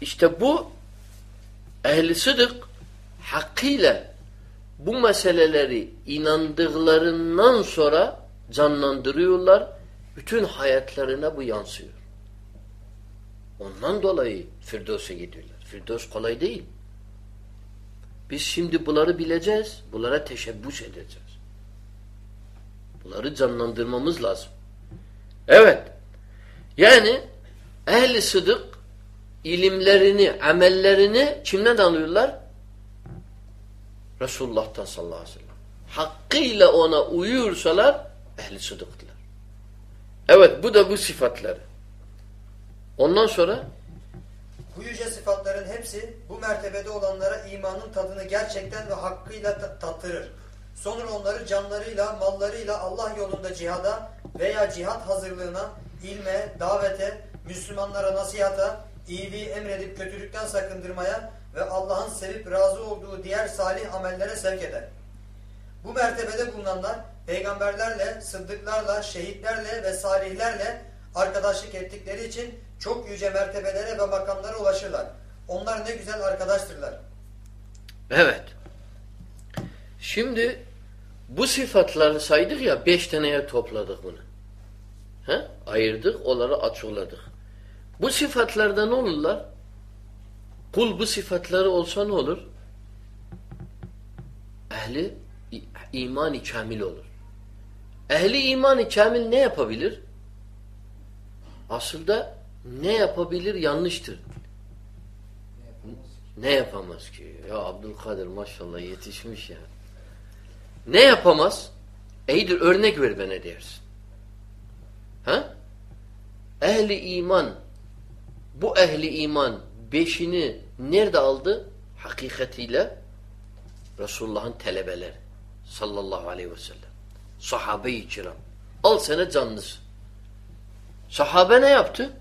İşte bu ehli sıdık hakkıyla bu meseleleri inandıklarından sonra canlandırıyorlar. Bütün hayatlarına bu yansıyor. Ondan dolayı Firdevs'e gidiyorlar. Firdevs kolay değil. Biz şimdi bunları bileceğiz. Bunlara teşebbüs edeceğiz. Bunları canlandırmamız lazım. Evet. Yani ehli sıdık ilimlerini, amellerini kimden alıyorlar? Resulullah'tan sallallahu aleyhi ve sellem. Hakkıyla ona uyursalar ehli sıdıktılar. Evet bu da bu sıfatları. Ondan sonra Bu yüce sıfatların hepsi bu mertebede olanlara imanın tadını gerçekten ve hakkıyla tattırır. Sonra onları canlarıyla, mallarıyla Allah yolunda cihada veya cihat hazırlığına, ilme, davete, Müslümanlara nasihata, iyiliği emredip kötülükten sakındırmaya ve Allah'ın sevip razı olduğu diğer salih amellere sevk eder. Bu mertebede bulunanlar peygamberlerle, sıddıklarla, şehitlerle ve salihlerle arkadaşlık ettikleri için çok yüce mertebelere ve makamlara ulaşırlar. Onlar ne güzel arkadaştırlar. Evet. Şimdi bu sıfatları saydık ya beş taneye topladık bunu. He? Ayırdık, onları açıkladık. Bu sıfatlarda ne olurlar? Kul bu sıfatları olsa ne olur? Ehli imani kamil olur. Ehli imani kamil ne yapabilir? Aslında ne yapabilir yanlıştır. Ne yapamaz ki? Ya Abdülkadir maşallah yetişmiş ya. Ne yapamaz? İyidir örnek ver bana dersin. Ha? Ehli iman bu ehli iman beşini nerede aldı? Hakikatiyle Resulullah'ın telebeleri sallallahu aleyhi ve sellem. Sahabe-i kiram. Al sana canlısı. Sahabe ne yaptı?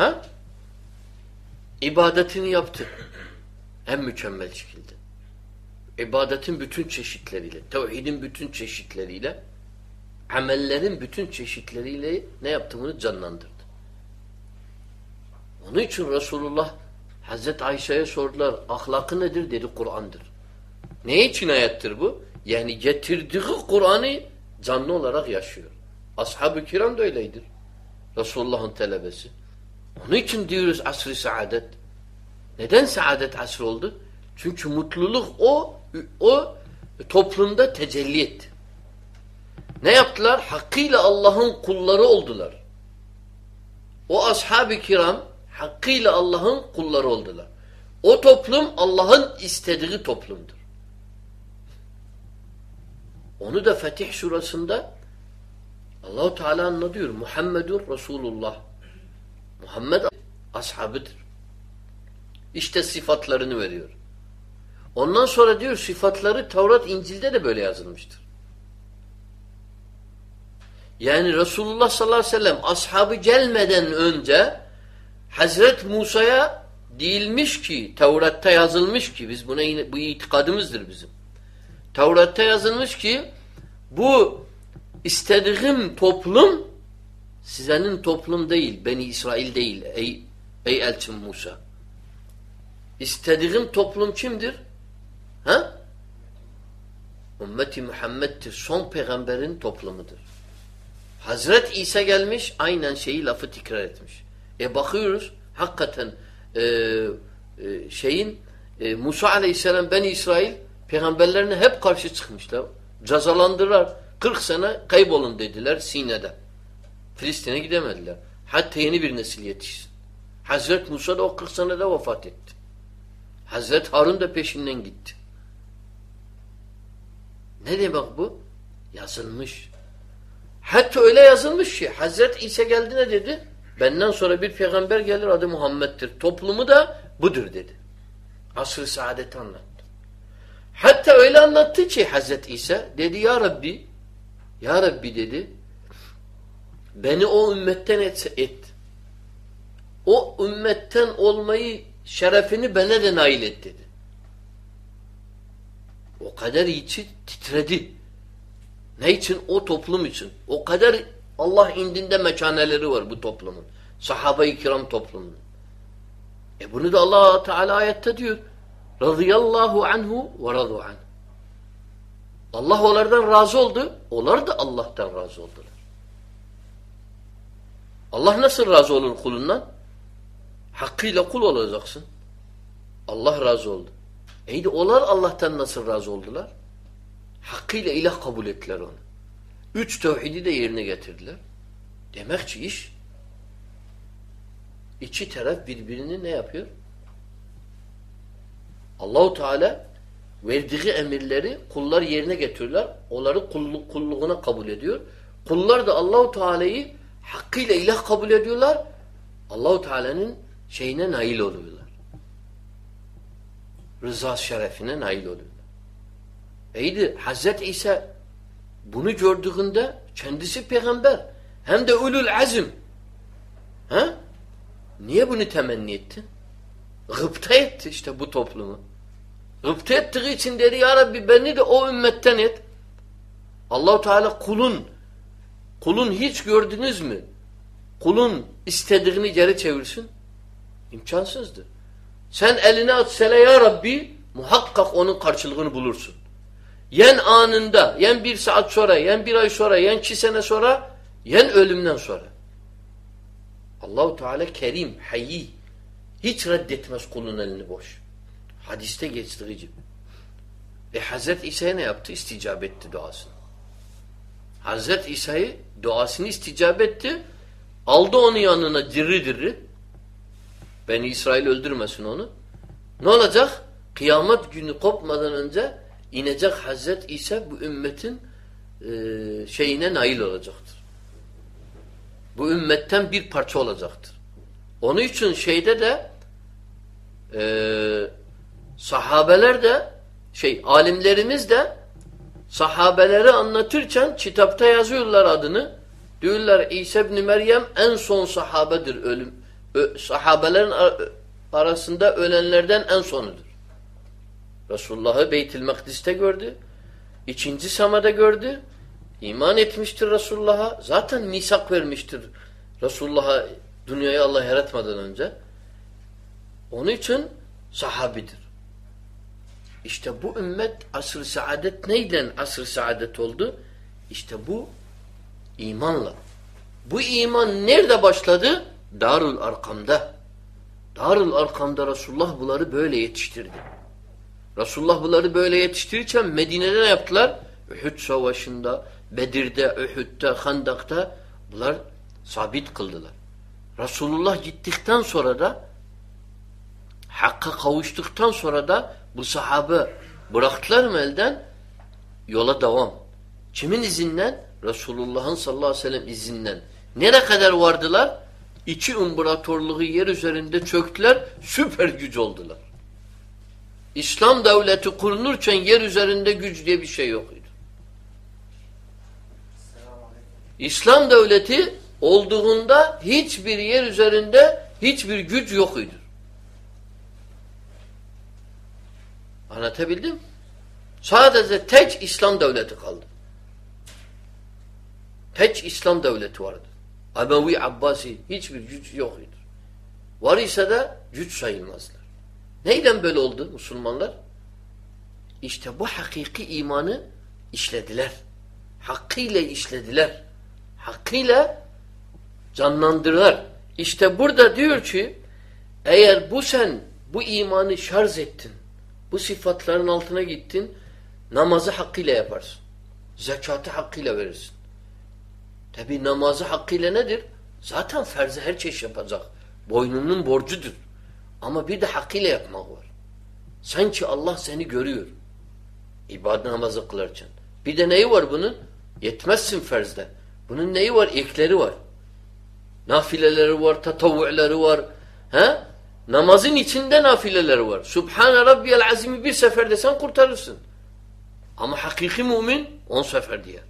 Ha? İbadetini yaptı. En mükemmel şekilde. İbadetin bütün çeşitleriyle, tevhidin bütün çeşitleriyle, amellerin bütün çeşitleriyle ne yaptı bunu canlandırdı. Onun için Resulullah Hazreti Ayşe'ye sordular. Ahlakı nedir? Dedi Kur'an'dır. Ne için ayettir bu? Yani getirdiği Kur'an'ı canlı olarak yaşıyor. Ashab-ı kiram da öyledir. Resulullah'ın talebesi. Onun için diyoruz asr-ı saadet. Neden saadet asrı oldu? Çünkü mutluluk o o toplumda tecelli etti. Ne yaptılar? Hakkıyla Allah'ın kulları oldular. O ashab-ı kiram hakkıyla Allah'ın kulları oldular. O toplum Allah'ın istediği toplumdur. Onu da Fetih surasında Allahu Teala anlatıyor. Muhammedun Resulullah. Muhammed ashabıdır. İşte sıfatlarını veriyor. Ondan sonra diyor sıfatları Tevrat İncil'de de böyle yazılmıştır. Yani Resulullah sallallahu aleyhi ve sellem ashabı gelmeden önce Hazret Musa'ya değilmiş ki Tevrat'ta yazılmış ki biz buna yine, bu itikadımızdır bizim. Tevrat'ta yazılmış ki bu istediğim toplum sizenin toplum değil, Beni İsrail değil ey, ey elçin Musa. İstediğim toplum kimdir? Ha? Ümmeti Muhammed'tir. Son peygamberin toplumudur. Hazret İsa gelmiş aynen şeyi lafı tekrar etmiş. E bakıyoruz hakikaten e, e, şeyin e, Musa aleyhisselam ben İsrail peygamberlerine hep karşı çıkmışlar. Cezalandırırlar. 40 sene kaybolun dediler Sine'de. Filistin'e gidemediler. Hatta yeni bir nesil yetişsin. Hazret Musa da o 40 senede vefat etti. Hazret Harun da peşinden gitti. Ne demek bu? Yazılmış. Hatta öyle yazılmış ki Hazret İsa geldi ne dedi? Benden sonra bir peygamber gelir adı Muhammed'dir. Toplumu da budur dedi. Asr-ı saadeti anlattı. Hatta öyle anlattı ki Hazret İsa dedi ya Rabbi ya Rabbi dedi beni o ümmetten et. et. O ümmetten olmayı şerefini bana da nail et dedi. O kadar içi titredi. Ne için? O toplum için. O kadar Allah indinde mekaneleri var bu toplumun. Sahabe-i kiram toplumunun. E bunu da Allah Teala ayette diyor. Radıyallahu anhu ve radu anh. Allah onlardan razı oldu. Onlar da Allah'tan razı oldular. Allah nasıl razı olur kulundan? Hakkıyla kul olacaksın. Allah razı oldu. İyi de onlar Allah'tan nasıl razı oldular? Hakkıyla ilah kabul ettiler onu. Üç tevhidi de yerine getirdiler. Demek ki iş iki taraf birbirini ne yapıyor? Allahu Teala verdiği emirleri kullar yerine getiriyorlar. Onları kulluk, kulluğuna kabul ediyor. Kullar da Allahu Teala'yı hakkıyla ilah kabul ediyorlar. Allahu Teala'nın şeyine nail oluyorlar. Rıza şerefine nail oluyorlar. İyiydi. Hazreti İsa bunu gördüğünde kendisi peygamber. Hem de ulul azim. Ha? Niye bunu temenni ettin? Gıpta etti işte bu toplumu. Gıpta ettiği için dedi ya Rabbi beni de o ümmetten et. Allahu Teala kulun kulun hiç gördünüz mü? Kulun istediğini geri çevirsin. İmkansızdır. Sen elini at sele ya Rabbi muhakkak onun karşılığını bulursun. Yen anında, yen bir saat sonra, yen bir ay sonra, yen iki sene sonra, yen ölümden sonra. Allahu Teala kerim, hayyi. Hiç reddetmez kulun elini boş. Hadiste geçtiği gibi. E Hazret İsa'ya ne yaptı? İsticap etti duasını. Hazret İsa'yı duasını isticap etti. Aldı onu yanına diri diri. Beni İsrail öldürmesin onu. Ne olacak? Kıyamet günü kopmadan önce inecek Hazret İsa bu ümmetin e, şeyine nail olacaktır. Bu ümmetten bir parça olacaktır. Onun için şeyde de e, sahabeler de şey alimlerimiz de sahabeleri anlatırken kitapta yazıyorlar adını. Diyorlar İsa ibn Meryem en son sahabedir ölüm. Sahabelerin arasında ölenlerden en sonudur. Resulullah'ı Beytül Mekdis'te gördü. İkinci semada gördü. İman etmiştir Resulullah'a. Zaten misak vermiştir Resulullah'a dünyayı Allah yaratmadan önce. Onun için sahabidir. İşte bu ümmet asr-ı saadet neyden asr-ı saadet oldu? İşte bu imanla. Bu iman nerede başladı? Darul Arkam'da. Darul Arkam'da Resulullah bunları böyle yetiştirdi. Resulullah bunları böyle yetiştirirken Medine'de ne yaptılar? Uhud Savaşı'nda, Bedir'de, Uhud'da, Handak'ta bunlar sabit kıldılar. Resulullah gittikten sonra da Hakka kavuştuktan sonra da bu sahabe bıraktılar mı elden? Yola devam. Kimin izinden? Resulullah'ın sallallahu aleyhi ve sellem izinden. Nereye kadar vardılar? İki imparatorluğu yer üzerinde çöktüler, süper güç oldular. İslam devleti kurulurken yer üzerinde güç diye bir şey yoktu. İslam devleti olduğunda hiçbir yer üzerinde hiçbir güç yok. Anlatabildim? Sadece tek İslam devleti kaldı. Tek İslam devleti vardı. Emevi Abbasi hiçbir güç yok idi. Var ise de güç sayılmazlar. Neyden böyle oldu Müslümanlar? İşte bu hakiki imanı işlediler. Hakkıyla işlediler. Hakkıyla canlandırırlar. İşte burada diyor ki eğer bu sen bu imanı şarj ettin, bu sıfatların altına gittin, namazı hakkıyla yaparsın. Zekatı hakkıyla verirsin. Tabi namazı hakkıyla nedir? Zaten ferzi her çeşit yapacak. Boynunun borcudur. Ama bir de hakkıyla yapmak var. Sanki Allah seni görüyor. İbadet namazı kılarken. Bir de neyi var bunun? Yetmezsin ferzde. Bunun neyi var? Ekleri var. Nafileleri var, tatavvu'ları var. He? Namazın içinde nafileleri var. Subhane Rabbiyel Azim'i bir seferde sen kurtarırsın. Ama hakiki mümin on sefer diyor.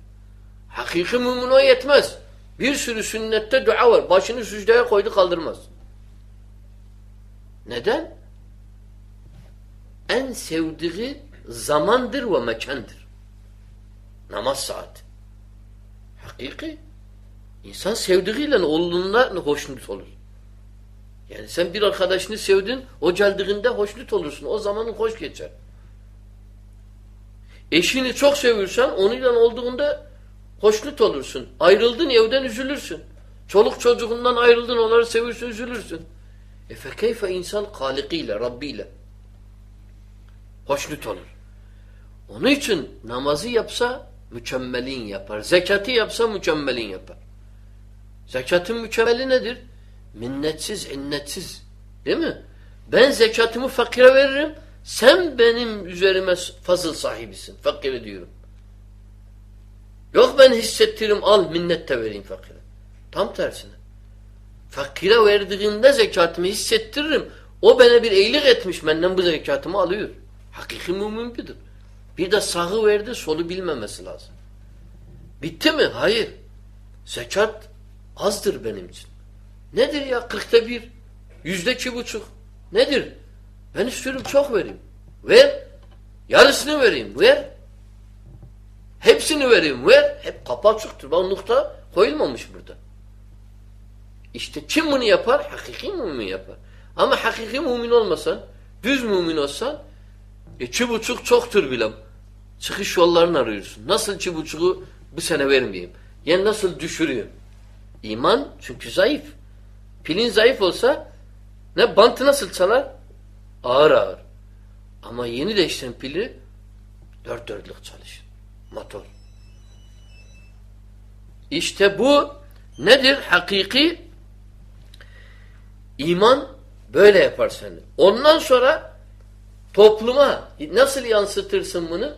Hakiki mümin o yetmez. Bir sürü sünnette dua var. Başını sücdeye koydu kaldırmaz. Neden? En sevdiği zamandır ve mekandır. Namaz saati. Hakiki. İnsan sevdiğiyle olduğunda hoşnut olur. Yani sen bir arkadaşını sevdin, o geldiğinde hoşnut olursun. O zamanın hoş geçer. Eşini çok seviyorsan onunla olduğunda hoşnut olursun. Ayrıldın evden üzülürsün. Çoluk çocuğundan ayrıldın onları seviyorsun üzülürsün. E fekeyfe insan halikiyle, Rabbiyle hoşnut olur. Onun için namazı yapsa mükemmelin yapar. Zekatı yapsa mükemmelin yapar. Zekatın mükemmeli nedir? Minnetsiz, innetsiz. Değil mi? Ben zekatımı fakire veririm. Sen benim üzerime fazıl sahibisin. Fakire diyorum. Yok ben hissettiririm al minnet de vereyim fakire. Tam tersine. Fakire verdiğinde zekatımı hissettiririm. O bana bir iyilik etmiş. Benden bu zekatımı alıyor. Hakiki mümin. Bir de sağı verdi solu bilmemesi lazım. Bitti mi? Hayır. Zekat azdır benim için. Nedir ya? Kırkta bir. Yüzde iki buçuk. Nedir? Ben istiyorum çok vereyim. Ver. Yarısını vereyim. Ver. Hepsini vereyim. Ver. Hep kapı açıktır. Bak nokta koyulmamış burada. İşte kim bunu yapar? Hakiki mümin yapar. Ama hakiki mümin olmasan, düz mümin olsan iki buçuk çoktur bile. Çıkış yollarını arıyorsun. Nasıl iki buçuğu bu sene vermeyeyim? Yani nasıl düşürüyor? İman çünkü zayıf. Pilin zayıf olsa ne bantı nasıl çalar? Ağır ağır. Ama yeni değişen pili dört dörtlük çalışır. Motor. İşte bu nedir? Hakiki iman böyle yapar seni. Ondan sonra topluma nasıl yansıtırsın bunu?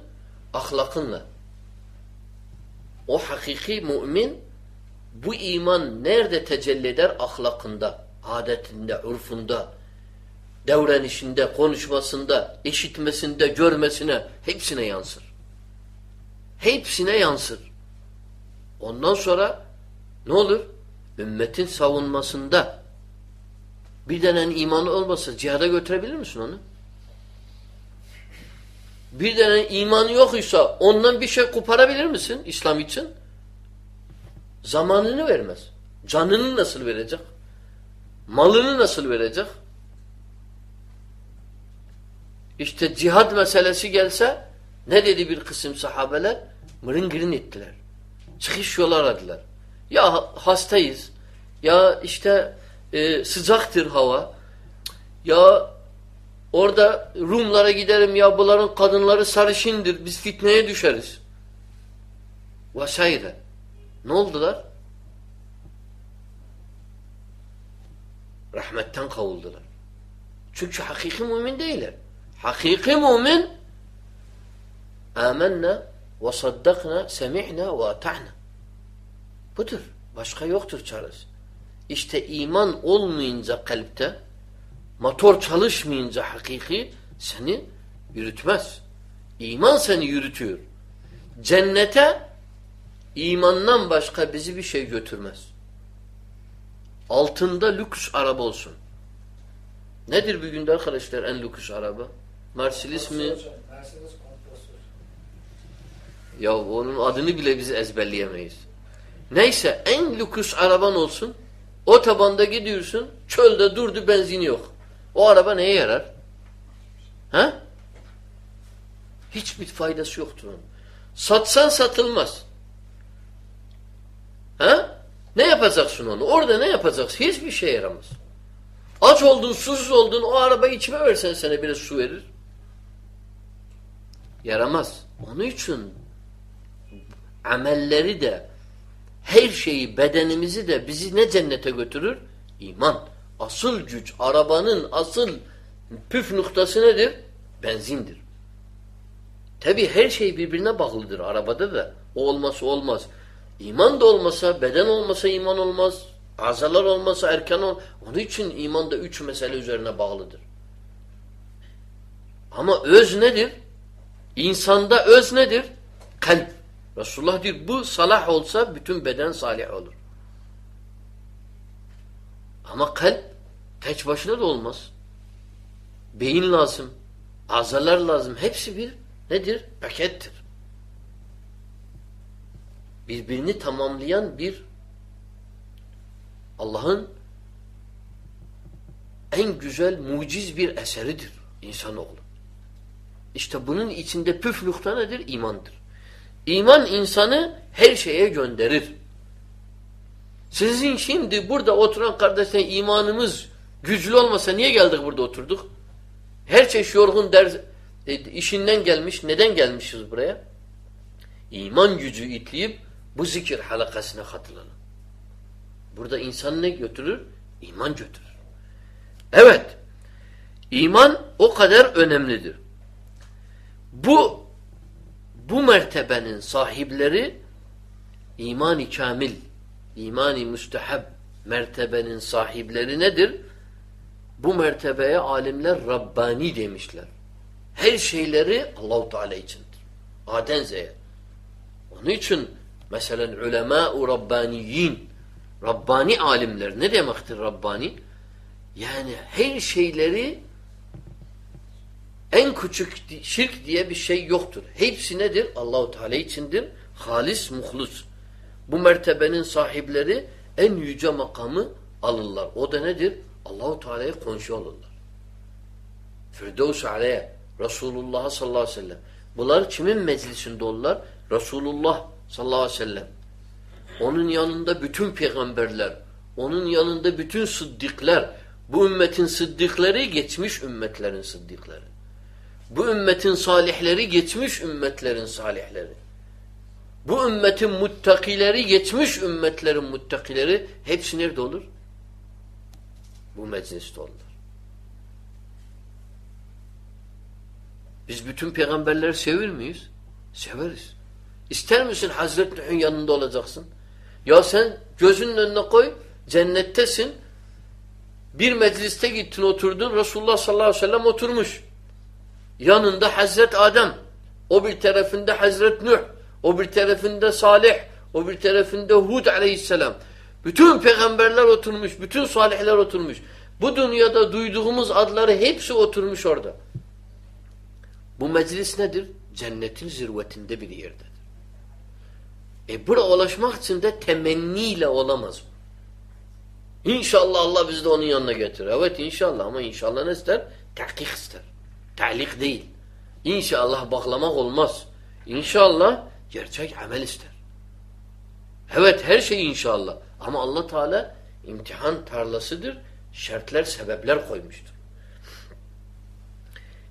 Ahlakınla. O hakiki mümin bu iman nerede tecelli eder? Ahlakında, adetinde, urfunda, davranışında, konuşmasında, işitmesinde, görmesine hepsine yansır. hepsine yansır. Ondan sonra ne olur? Ümmetin savunmasında bir denen imanı olmasa cihada götürebilir misin onu? Bir denen imanı yoksa ondan bir şey koparabilir misin İslam için? Zamanını vermez. Canını nasıl verecek? Malını nasıl verecek? İşte cihad meselesi gelse ne dedi bir kısım sahabeler? Mırın ettiler. Çıkış yolu aradılar. Ya hastayız. Ya işte e, sıcaktır hava. Ya orada Rumlara giderim ya bunların kadınları sarışındır. Biz fitneye düşeriz. Vesaire. Ne oldular? Rahmetten kavuldular. Çünkü hakiki mümin değiller. Hakiki mümin amenna ve saddakna semihna ve ata'na. Budur. Başka yoktur çaresi. İşte iman olmayınca kalpte motor çalışmayınca hakiki seni yürütmez. İman seni yürütüyor. Cennete imandan başka bizi bir şey götürmez. Altında lüks araba olsun. Nedir bir günde arkadaşlar en lüks araba? Mercedes mi? Mercedes. Ya onun adını bile biz ezberleyemeyiz. Neyse en lüks araban olsun. O tabanda gidiyorsun. Çölde durdu benzin yok. O araba neye yarar? Ha? Hiçbir faydası yoktur onun. Satsan satılmaz. Ha? Ne yapacaksın onu? Orada ne yapacaksın? Hiçbir şey yaramaz. Aç oldun, susuz oldun, o arabayı içime versen sana biraz su verir. Yaramaz. Onun için amelleri de her şeyi, bedenimizi de bizi ne cennete götürür? İman. Asıl güç, arabanın asıl püf noktası nedir? Benzindir. Tabi her şey birbirine bağlıdır arabada da. O olmasa olmaz. İman da olmasa, beden olmasa iman olmaz. Azalar olmasa erken ol. Onun için iman da üç mesele üzerine bağlıdır. Ama öz nedir? İnsanda öz nedir? Kalp. Resulullah diyor bu salah olsa bütün beden salih olur. Ama kalp tek başına da olmaz. Beyin lazım. Azalar lazım. Hepsi bir nedir? Pakettir. Birbirini tamamlayan bir Allah'ın en güzel, muciz bir eseridir insanoğlu. İşte bunun içinde püf nokta nedir? İmandır. İman insanı her şeye gönderir. Sizin şimdi burada oturan kardeşler imanımız güçlü olmasa niye geldik burada oturduk? Her çeşit yorgun ders e, işinden gelmiş. Neden gelmişiz buraya? İman gücü itleyip bu zikir halakasına katılalım. Burada insan ne götürür? İman götürür. Evet. İman o kadar önemlidir. Bu bu mertebenin sahipleri imani kamil, imani müstehab mertebenin sahipleri nedir? Bu mertebeye alimler Rabbani demişler. Her şeyleri Allahu Teala içindir. Aden Z'ye. Onun için mesela ulema-u Rabbaniyin Rabbani alimler ne demektir Rabbani? Yani her şeyleri en küçük şirk diye bir şey yoktur. Hepsi nedir? Allahu Teala içindir. Halis, muhlus. Bu mertebenin sahipleri en yüce makamı alırlar. O da nedir? Allahu Teala'ya konşu olurlar. Firdevs aleyhe Resulullah sallallahu aleyhi ve sellem. Bunlar kimin meclisinde olurlar? Resulullah sallallahu aleyhi ve sellem. Onun yanında bütün peygamberler, onun yanında bütün sıddıklar, bu ümmetin sıddıkları geçmiş ümmetlerin sıddıkları. Bu ümmetin salihleri geçmiş ümmetlerin salihleri. Bu ümmetin muttakileri geçmiş ümmetlerin muttakileri hepsi nerede olur? Bu mecliste olurlar. Biz bütün peygamberleri sevir miyiz? Severiz. İster misin Hazreti Nuh'un yanında olacaksın? Ya sen gözünün önüne koy, cennettesin. Bir mecliste gittin oturdun, Resulullah sallallahu aleyhi ve sellem oturmuş. Yanında Hazret Adem, o bir tarafında Hazret Nuh, o bir tarafında Salih, o bir tarafında Hud aleyhisselam. Bütün peygamberler oturmuş, bütün salihler oturmuş. Bu dünyada duyduğumuz adları hepsi oturmuş orada. Bu meclis nedir? Cennetin zirvetinde bir yerdedir. E buraya ulaşmak için de temenniyle olamaz bu. İnşallah Allah bizi de onun yanına getirir. Evet inşallah ama inşallah ne ister? Tahkik ister. Ta'lik değil. İnşallah baklamak olmaz. İnşallah gerçek amel ister. Evet her şey inşallah. Ama Allah Teala imtihan tarlasıdır. Şartlar, sebepler koymuştur.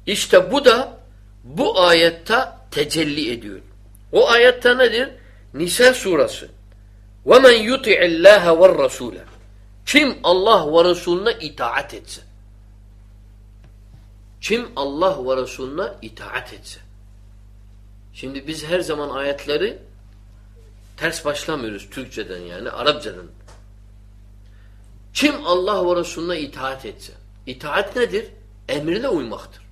İşte bu da bu ayette tecelli ediyor. O ayette nedir? Nisa surası. وَمَنْ يُطِعِ اللّٰهَ وَالرَّسُولَ Kim Allah ve Resulüne itaat etse. Kim Allah ve Resulüne itaat etse. Şimdi biz her zaman ayetleri ters başlamıyoruz Türkçeden yani Arapçadan. Kim Allah ve Resulüne itaat etse. İtaat nedir? Emrine uymaktır.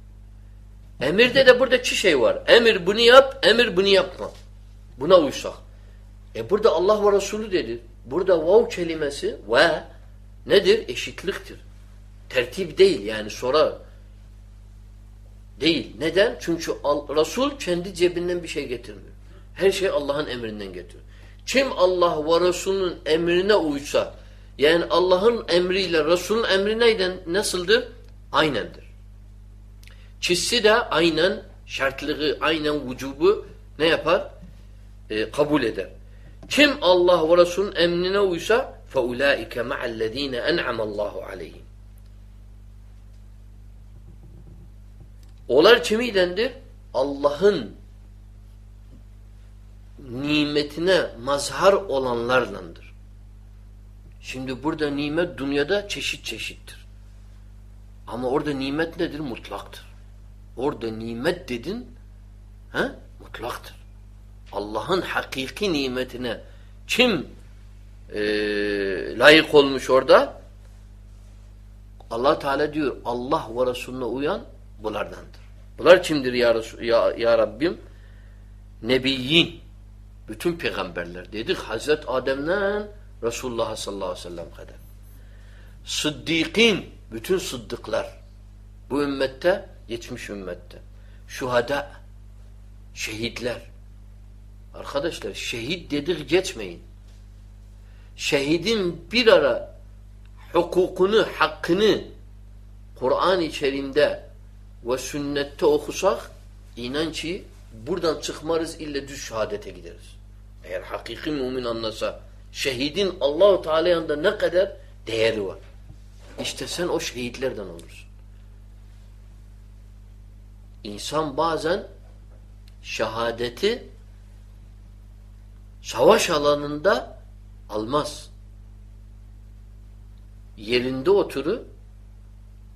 Emirde de burada iki şey var. Emir bunu yap, emir bunu yapma. Buna uysak. E burada Allah ve Resulü dedi. Burada vav kelimesi ve nedir? Eşitliktir. Tertip değil yani sonra değil. Neden? Çünkü Resul kendi cebinden bir şey getirmiyor. Her şey Allah'ın emrinden getiriyor. Kim Allah ve Resulünün emrine uysa yani Allah'ın emriyle Resulün emri neyden, nasıldır? Aynendir. Çizsi de aynen şartlığı, aynen vücubu ne yapar? Ee, kabul eder. Kim Allah ve Resulünün emrine uysa فَاُولَٰئِكَ مَعَ الَّذ۪ينَ اَنْعَمَ اللّٰهُ عَلَيْهِمْ Olar kimidendir? Allah'ın nimetine mazhar olanlarlandır. Şimdi burada nimet dünyada çeşit çeşittir. Ama orada nimet nedir? Mutlaktır. Orada nimet dedin he? mutlaktır. Allah'ın hakiki nimetine kim e, layık olmuş orada? Allah Teala diyor Allah ve Resulüne uyan bunlardandır. Bunlar kimdir ya, Resul, ya, ya Rabbim? Nebiyyin. Bütün peygamberler. Dedik Hazret Adem'den Resulullah sallallahu aleyhi ve sellem kadar. Sıddikin. Bütün sıddıklar. Bu ümmette, geçmiş ümmette. Şuhada. Şehitler. Arkadaşlar şehit dedik geçmeyin. Şehidin bir ara hukukunu, hakkını Kur'an-ı ve sünnette okusak inan ki buradan çıkmarız illa düz şehadete gideriz. Eğer hakiki mümin anlasa şehidin Allahu Teala yanında ne kadar değeri var. İşte sen o şehitlerden olursun. İnsan bazen şehadeti savaş alanında almaz. Yerinde oturu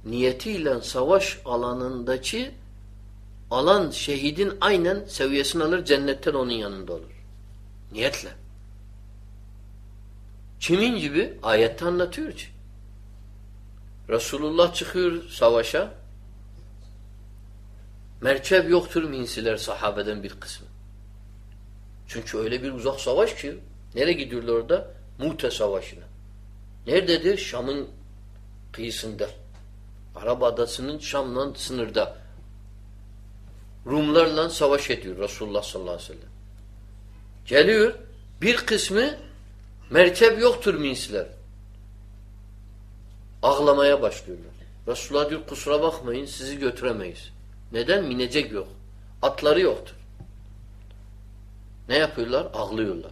niyetiyle savaş alanındaki alan şehidin aynen seviyesini alır cennetten onun yanında olur. Niyetle. Kimin gibi? Ayette anlatıyor ki. Resulullah çıkıyor savaşa. Merkep yoktur minsiler sahabeden bir kısmı. Çünkü öyle bir uzak savaş ki nereye gidiyorlar orada? Mute savaşına. Nerededir? Şam'ın kıyısında. Arap adasının Şam'la sınırda. Rumlarla savaş ediyor Resulullah sallallahu aleyhi ve sellem. Geliyor. Bir kısmı merkep yoktur minsiler. Ağlamaya başlıyorlar. Resulullah diyor kusura bakmayın sizi götüremeyiz. Neden? Minecek yok. Atları yoktur. Ne yapıyorlar? Ağlıyorlar.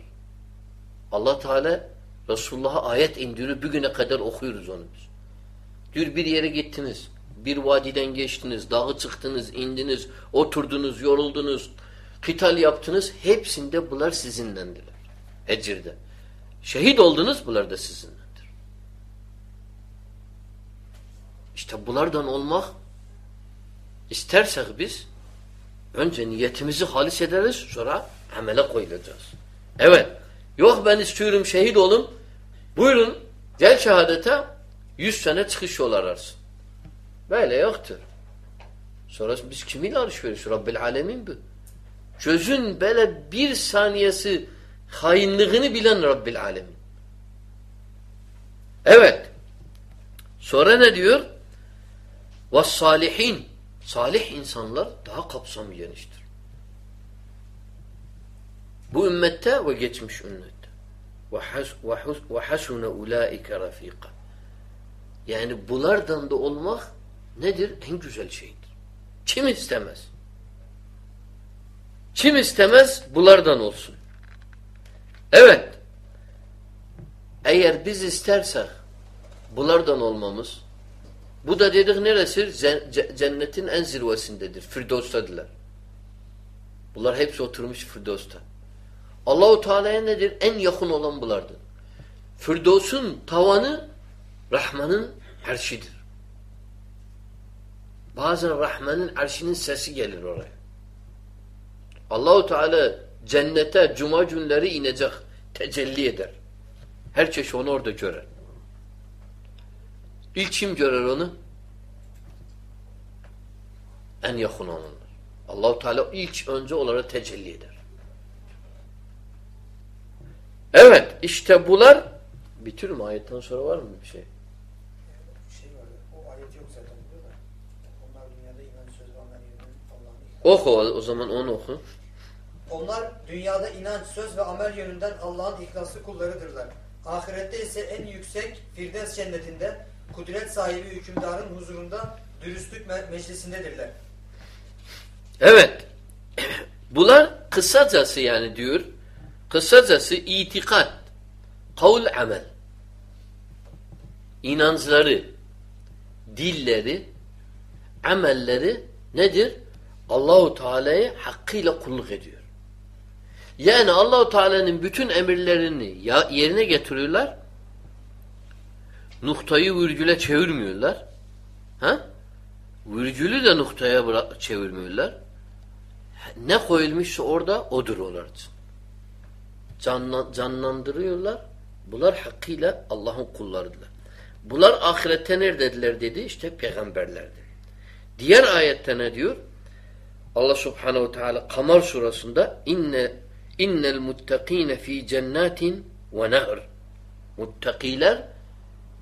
Allah Teala Resulullah'a ayet indiriyor. Bugüne kadar okuyoruz onu biz. Diyor bir yere gittiniz. Bir vadiden geçtiniz. Dağı çıktınız, indiniz, oturdunuz, yoruldunuz. Kital yaptınız. Hepsinde bunlar sizinlendiler. Ecir'de. Şehit oldunuz bunlar da sizinlendir. İşte bunlardan olmak istersek biz önce niyetimizi halis ederiz sonra amele koyulacağız. Evet. Yok ben istiyorum şehit olun. Buyurun gel şehadete yüz sene çıkış yol ararsın. Böyle yoktur. Sonra biz kiminle alışveriş? Rabbil alemin bu. Gözün böyle bir saniyesi hainliğini bilen Rabbil Alemin. Evet. Sonra ne diyor? salihin Salih insanlar daha kapsamı geniştir. Bu ümmette ve geçmiş ümmette. Ve hasune ulaike rafika. Yani bulardan da olmak nedir? En güzel şeydir. Kim istemez? Kim istemez? Bulardan olsun. Evet. Eğer biz istersek bulardan olmamız bu da dedik neresi? Cennetin en zirvesindedir. Firdevs'tadirler. Bunlar hepsi oturmuş Firdevs'ta. Allahu Teala'ya nedir? En yakın olan bulardır. Firdevs'ün tavanı Rahman'ın arşidir. Bazen Rahman'ın arşinin sesi gelir oraya. Allahu Teala cennete cuma günleri inecek, tecelli eder. Her çeşit onu orada görer. İlk kim görer onu? En yakın olanlar. Allahu Teala ilk önce onlara tecelli eder. Evet, işte bunlar bitirim ayetten sonra var mı bir şey? şey Oku o zaman onu oku. Onlar dünyada inanç, söz ve amel yönünden Allah'ın ihlaslı kullarıdırlar. Ahirette ise en yüksek Firdevs cennetinde kudret sahibi hükümdarın huzurunda dürüstlük me meclisindedirler. Evet. Bunlar kısacası yani diyor. Kısacası itikat, kavl amel. İnançları, dilleri, amelleri nedir? Allahu Teala'yı hakkıyla kulluk ediyor. Yani Allahu Teala'nın bütün emirlerini yerine getiriyorlar. Noktayı virgüle çevirmiyorlar. Ha? Virgülü de noktaya çevirmiyorlar. Ne koyulmuşsa orada odur onlar. Canlan, canlandırıyorlar. Bunlar hakkıyla Allah'ın kullarıdırlar. Bunlar ahirette neredediler dedi? İşte peygamberlerdir. Diğer ayette ne diyor? Allah Subhanahu Teala Kamar surasında inne innel muttakine fi cennetin ve nehr. Muttakiler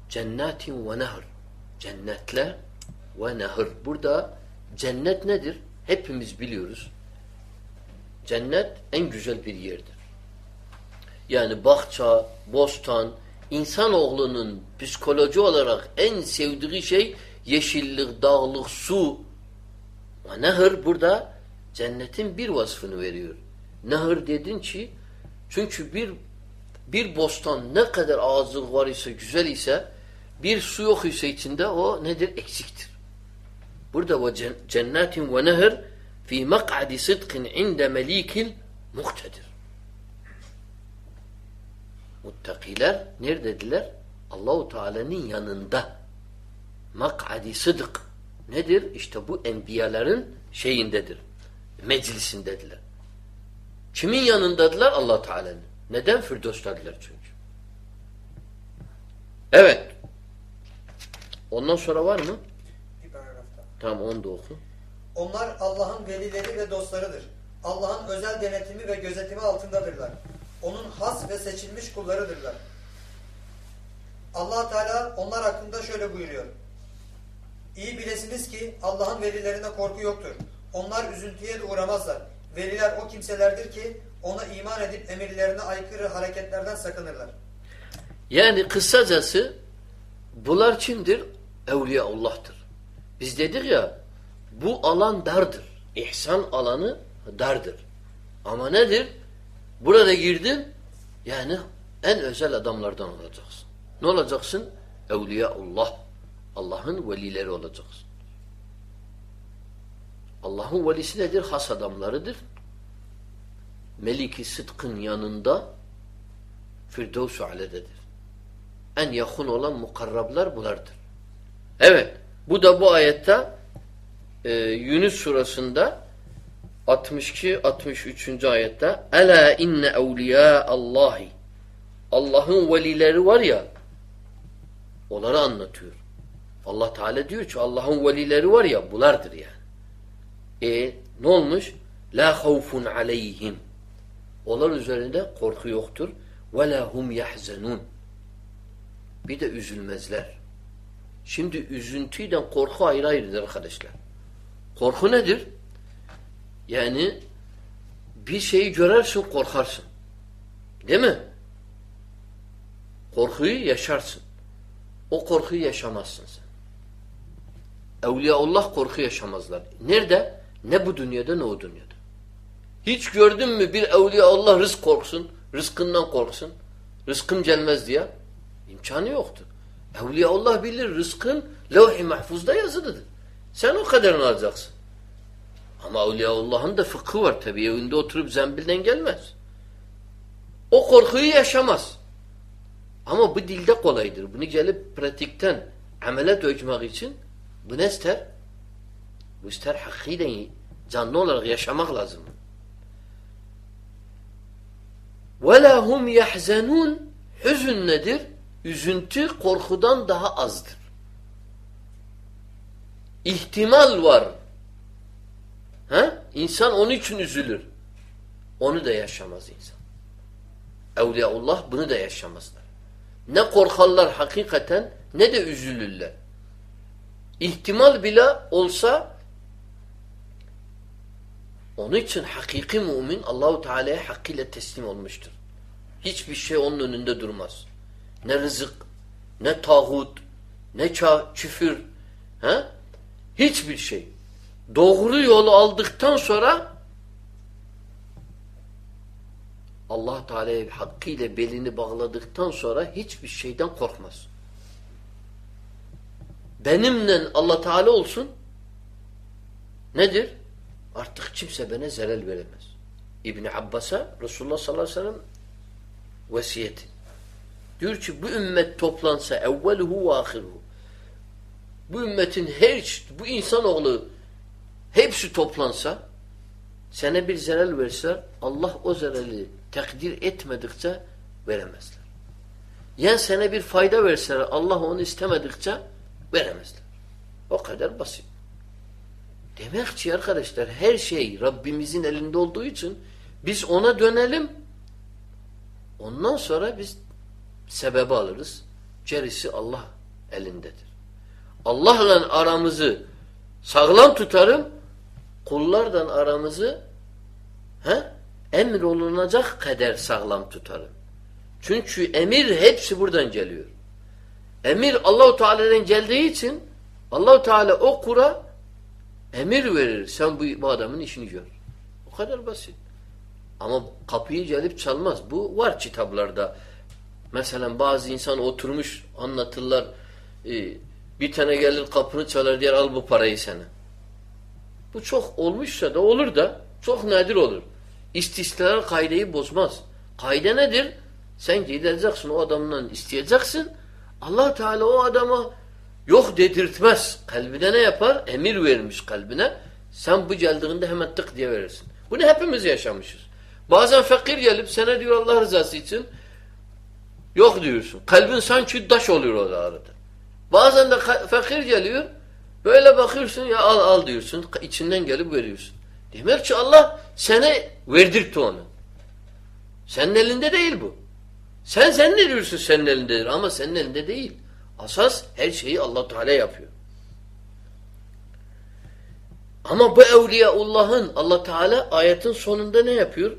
cennetin ve nehr. Cennetler ve nehr. Burada cennet nedir? Hepimiz biliyoruz. Cennet en güzel bir yerdir. Yani bahçe, bostan, insanoğlunun psikoloji olarak en sevdiği şey yeşillik, dağlık, su. Nehir burada cennetin bir vasfını veriyor. Nehir dedin ki çünkü bir bir bostan ne kadar ağızlık var ise, güzel ise bir su yok ise içinde o nedir? Eksiktir. Burada ve cennetin ve nehir fi mak'adi sıdkın inde melikil muhtedir. Muttakiler neredediler? Allahu Teala'nın yanında. Mak'adi sıdık. Nedir? İşte bu enbiyaların şeyindedir. Meclisindediler. Kimin yanındadılar? Allah Teala'nın. Neden? Firdevs'tadiler çünkü. Evet. Ondan sonra var mı? Bir paragrafta. Tamam onu da oku. Onlar Allah'ın velileri ve dostlarıdır. Allah'ın özel denetimi ve gözetimi altındadırlar. Onun has ve seçilmiş kullarıdırlar. allah Teala onlar hakkında şöyle buyuruyor. İyi bilesiniz ki Allah'ın velilerine korku yoktur. Onlar üzüntüye de uğramazlar. Veliler o kimselerdir ki ona iman edip emirlerine aykırı hareketlerden sakınırlar. Yani kısacası bunlar kimdir? Evliyaullah'tır. Biz dedik ya bu alan dardır. İhsan alanı dardır. Ama nedir? Burada girdin yani en özel adamlardan olacaksın. Ne olacaksın? Evliyaullah. Allah'ın velileri olacaksın. Allah'ın velisi nedir? Has adamlarıdır. Meliki Sıdk'ın yanında Firdevs-u Ale'dedir. En yakın olan mukarrablar bulardır. Evet. Bu da bu ayette e, Yunus surasında 62-63. ayette Ela inne evliya Allahi Allah'ın velileri var ya onları anlatıyor. Allah Teala diyor ki Allah'ın velileri var ya bulardır yani. E ne olmuş? La havfun aleyhim. Onlar üzerinde korku yoktur. Ve la yahzenun. Bir de üzülmezler. Şimdi üzüntüyle korku ayrı ayrıdır arkadaşlar. Korku nedir? Yani bir şeyi görersin korkarsın. Değil mi? Korkuyu yaşarsın. O korkuyu yaşamazsın sen. Evliyaullah korku yaşamazlar. Nerede? Ne bu dünyada ne o dünyada. Hiç gördün mü bir evliyaullah rızk korksun, rızkından korksun, rızkım gelmez diye? İmkanı yoktur. Evliyaullah bilir rızkın levh-i mahfuzda yazılıdır. Sen o kadarını alacaksın. Ama Evliyaullah'ın da fıkhı var tabi. Evinde oturup zembilden gelmez. O korkuyu yaşamaz. Ama bu dilde kolaydır. Bunu gelip pratikten amele dökmek için bu ne ister? Bu ister hakkıyla canlı olarak yaşamak lazım. وَلَا هُمْ يَحْزَنُونَ Hüzün nedir? Üzüntü korkudan daha azdır. İhtimal var. Ha? İnsan onun için üzülür. Onu da yaşamaz insan. Evliyaullah bunu da yaşamazlar. Ne korkarlar hakikaten ne de üzülürler. İhtimal bile olsa onun için hakiki mümin Allahu Teala'ya hakkıyla teslim olmuştur. Hiçbir şey onun önünde durmaz. Ne rızık, ne tağut, ne ça küfür, he? hiçbir şey. Doğru yolu aldıktan sonra Allah Teala'ya hakkıyla belini bağladıktan sonra hiçbir şeyden korkmaz. Benimle Allah Teala olsun nedir? Artık kimse bana zelal veremez. İbni Abbas'a Resulullah sallallahu aleyhi ve sellem vesiyeti. Diyor ki bu ümmet toplansa evveluhu ve ahiruhu. Bu ümmetin her bu insanoğlu hepsi toplansa sana bir zelal verse Allah o zelali takdir etmedikçe veremezler. Yani sana bir fayda verseler Allah onu istemedikçe veremezler. O kadar basit. Demek ki arkadaşlar her şey Rabbimizin elinde olduğu için biz ona dönelim. Ondan sonra biz sebebi alırız. Gerisi Allah elindedir. Allah'la aramızı sağlam tutarım. Kullardan aramızı he, emir olunacak kadar sağlam tutarım. Çünkü emir hepsi buradan geliyor. Emir Allahu Teala'dan geldiği için Allahu Teala o kura emir verir. Sen bu, bu adamın işini gör. O kadar basit. Ama kapıyı gelip çalmaz. Bu var kitaplarda. Mesela bazı insan oturmuş anlatırlar. E, bir tane gelir kapını çalar diğer al bu parayı sana. Bu çok olmuşsa da olur da çok nadir olur. İstisnalar kaideyi bozmaz. Kaide nedir? Sen gideceksin o adamdan isteyeceksin. allah Teala o adama yok dedirtmez. Kalbine ne yapar? Emir vermiş kalbine. Sen bu geldiğinde hemen tık diye verirsin. Bunu hepimiz yaşamışız. Bazen fakir gelip sana diyor Allah rızası için yok diyorsun. Kalbin sanki taş oluyor o da arada. Bazen de fakir geliyor böyle bakıyorsun ya al al diyorsun. içinden gelip veriyorsun. Demek ki Allah sana verdirtti onu. Senin elinde değil bu. Sen sen ne diyorsun senin elindedir ama senin elinde değil. Asas her şeyi Allah Teala yapıyor. Ama bu Evliyaullah'ın Allah Teala ayetin sonunda ne yapıyor?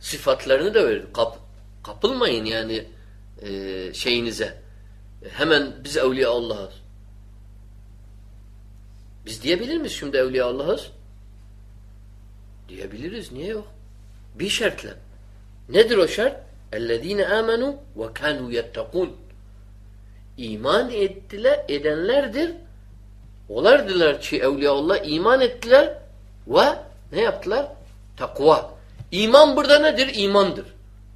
Sıfatlarını da verir. Kap, kapılmayın yani e, şeyinize. Hemen biz Evliyaullah'ız. Biz diyebilir miyiz şimdi Evliyaullah'ız? Diyebiliriz. Niye yok? Bir şartla. Nedir o şart? اَلَّذ۪ينَ آمَنُوا وَكَانُوا يَتَّقُونَ İman ettiler, edenlerdir. Olardılar ki Evliyaullah iman ettiler ve ne yaptılar? Takva. İman burada nedir? İmandır.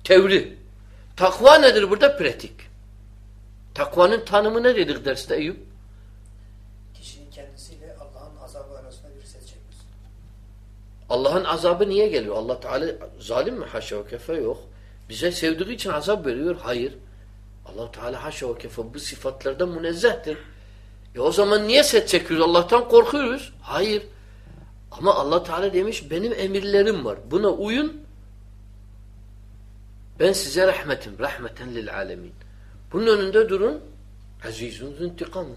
Tevri. Takva nedir burada? Pratik. Takvanın tanımı ne dedik derste Eyüp? Allah'ın azabı niye geliyor? Allah Teala zalim mi? Haşa ve kefe yok. Bize sevdiği için azap veriyor. Hayır. allah Teala haşa ve kefe bu sıfatlardan münezzehtir. E o zaman niye set çekiyoruz? Allah'tan korkuyoruz. Hayır. Ama Allah Teala demiş benim emirlerim var. Buna uyun. Ben size rahmetim. Rahmeten lil alemin. Bunun önünde durun. Azizun intikamın.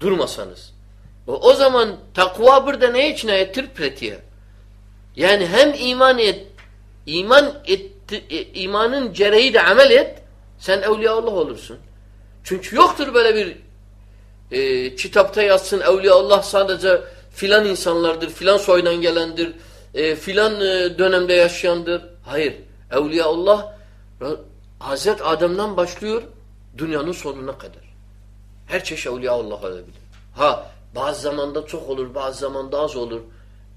Durmasanız. O, zaman takva burada ne için ayettir? Pratiğe. Yani hem iman et, iman etti, e, imanın gereği de amel et, sen evliyaullah olursun. Çünkü yoktur böyle bir e, kitapta yazsın evliyaullah sadece filan insanlardır, filan soydan gelendir, e, filan e, dönemde yaşayandır. Hayır. Evliyaullah Hazret Adem'den başlıyor dünyanın sonuna kadar. Her çeşit evliyaullah olabilir. Ha bazı zamanda çok olur, bazı zamanda az olur.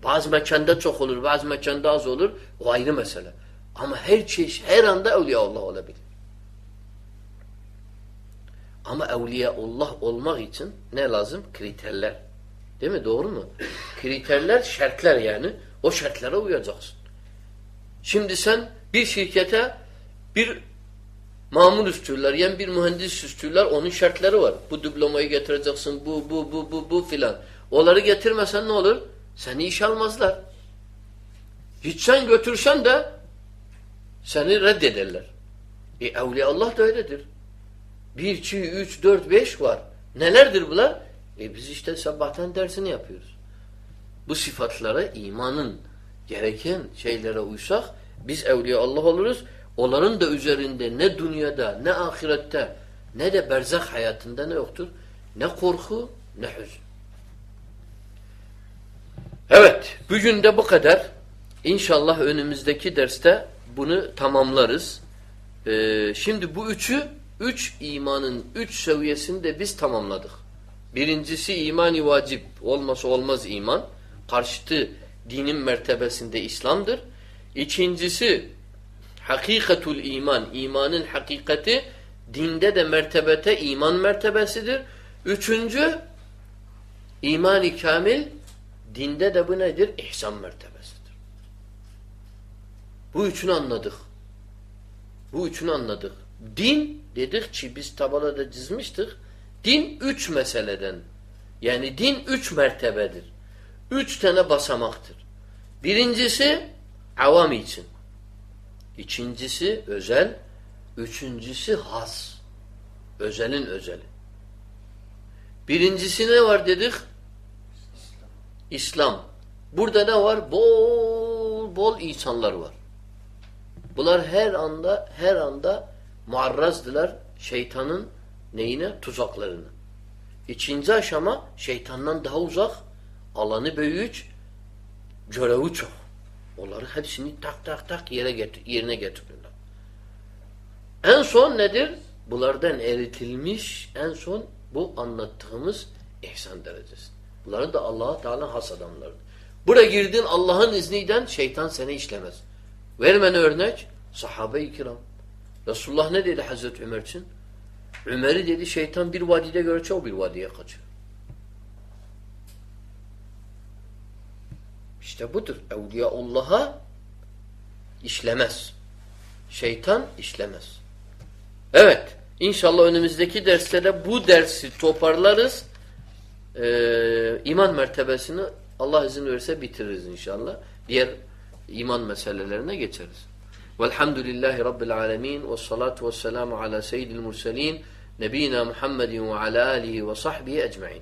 Bazı mekanda çok olur, bazı mekanda az olur. O ayrı mesele. Ama her çeşit, her anda evliyaullah olabilir. Ama evliyaullah olmak için ne lazım? Kriterler. Değil mi? Doğru mu? Kriterler, şartlar yani. O şartlara uyacaksın. Şimdi sen bir şirkete bir mamur istiyorlar, yani bir mühendis istiyorlar, onun şartları var. Bu diplomayı getireceksin, bu, bu, bu, bu, bu filan. Onları getirmesen ne olur? Seni iş almazlar. Gitsen götürsen de seni reddederler. E evliya Allah da öyledir. Bir, iki, üç, dört, beş var. Nelerdir bunlar? E biz işte sabahtan dersini yapıyoruz. Bu sıfatlara imanın gereken şeylere uysak biz evliya Allah oluruz. Onların da üzerinde ne dünyada ne ahirette ne de berzak hayatında ne yoktur? Ne korku ne hüzün. Evet, bugün de bu kadar. İnşallah önümüzdeki derste bunu tamamlarız. Ee, şimdi bu üçü, üç imanın üç seviyesini de biz tamamladık. Birincisi imani vacip, olmasa olmaz iman. Karşıtı dinin mertebesinde İslam'dır. İkincisi hakikatul iman, imanın hakikati dinde de mertebete iman mertebesidir. Üçüncü imani kamil dinde de bu nedir? İhsan mertebesidir. Bu üçünü anladık. Bu üçünü anladık. Din dedik ki biz tabelada çizmiştik. Din üç meseleden. Yani din üç mertebedir. Üç tane basamaktır. Birincisi avam için. İkincisi özel. Üçüncüsü has. Özelin özeli. Birincisi ne var dedik? İslam. Burada ne var? Bol bol insanlar var. Bunlar her anda her anda muarrazdılar şeytanın neyine? Tuzaklarına. İkinci aşama şeytandan daha uzak, alanı büyük, görevi çok. Onları hepsini tak tak tak yere getir, yerine getiriyorlar. En son nedir? Bunlardan eritilmiş en son bu anlattığımız ihsan derecesi. Bunların da Allah Teala has adamlarıdır. Buraya girdin Allah'ın izniyle şeytan seni işlemez. Vermen örnek sahabe-i kiram. Resulullah ne dedi Hazreti Ömer için? Ömer'i dedi şeytan bir vadide görse o bir vadiye kaçıyor. İşte budur. Evliyaullah'a işlemez. Şeytan işlemez. Evet. İnşallah önümüzdeki derste de bu dersi toparlarız. Ee, iman mertebesini Allah izin verirse bitiririz inşallah. Diğer iman meselelerine geçeriz. Velhamdülillahi Rabbil alemin ve salatu ve selamu ala seyyidil murselin nebina Muhammedin ve ala alihi ve sahbihi ecmain.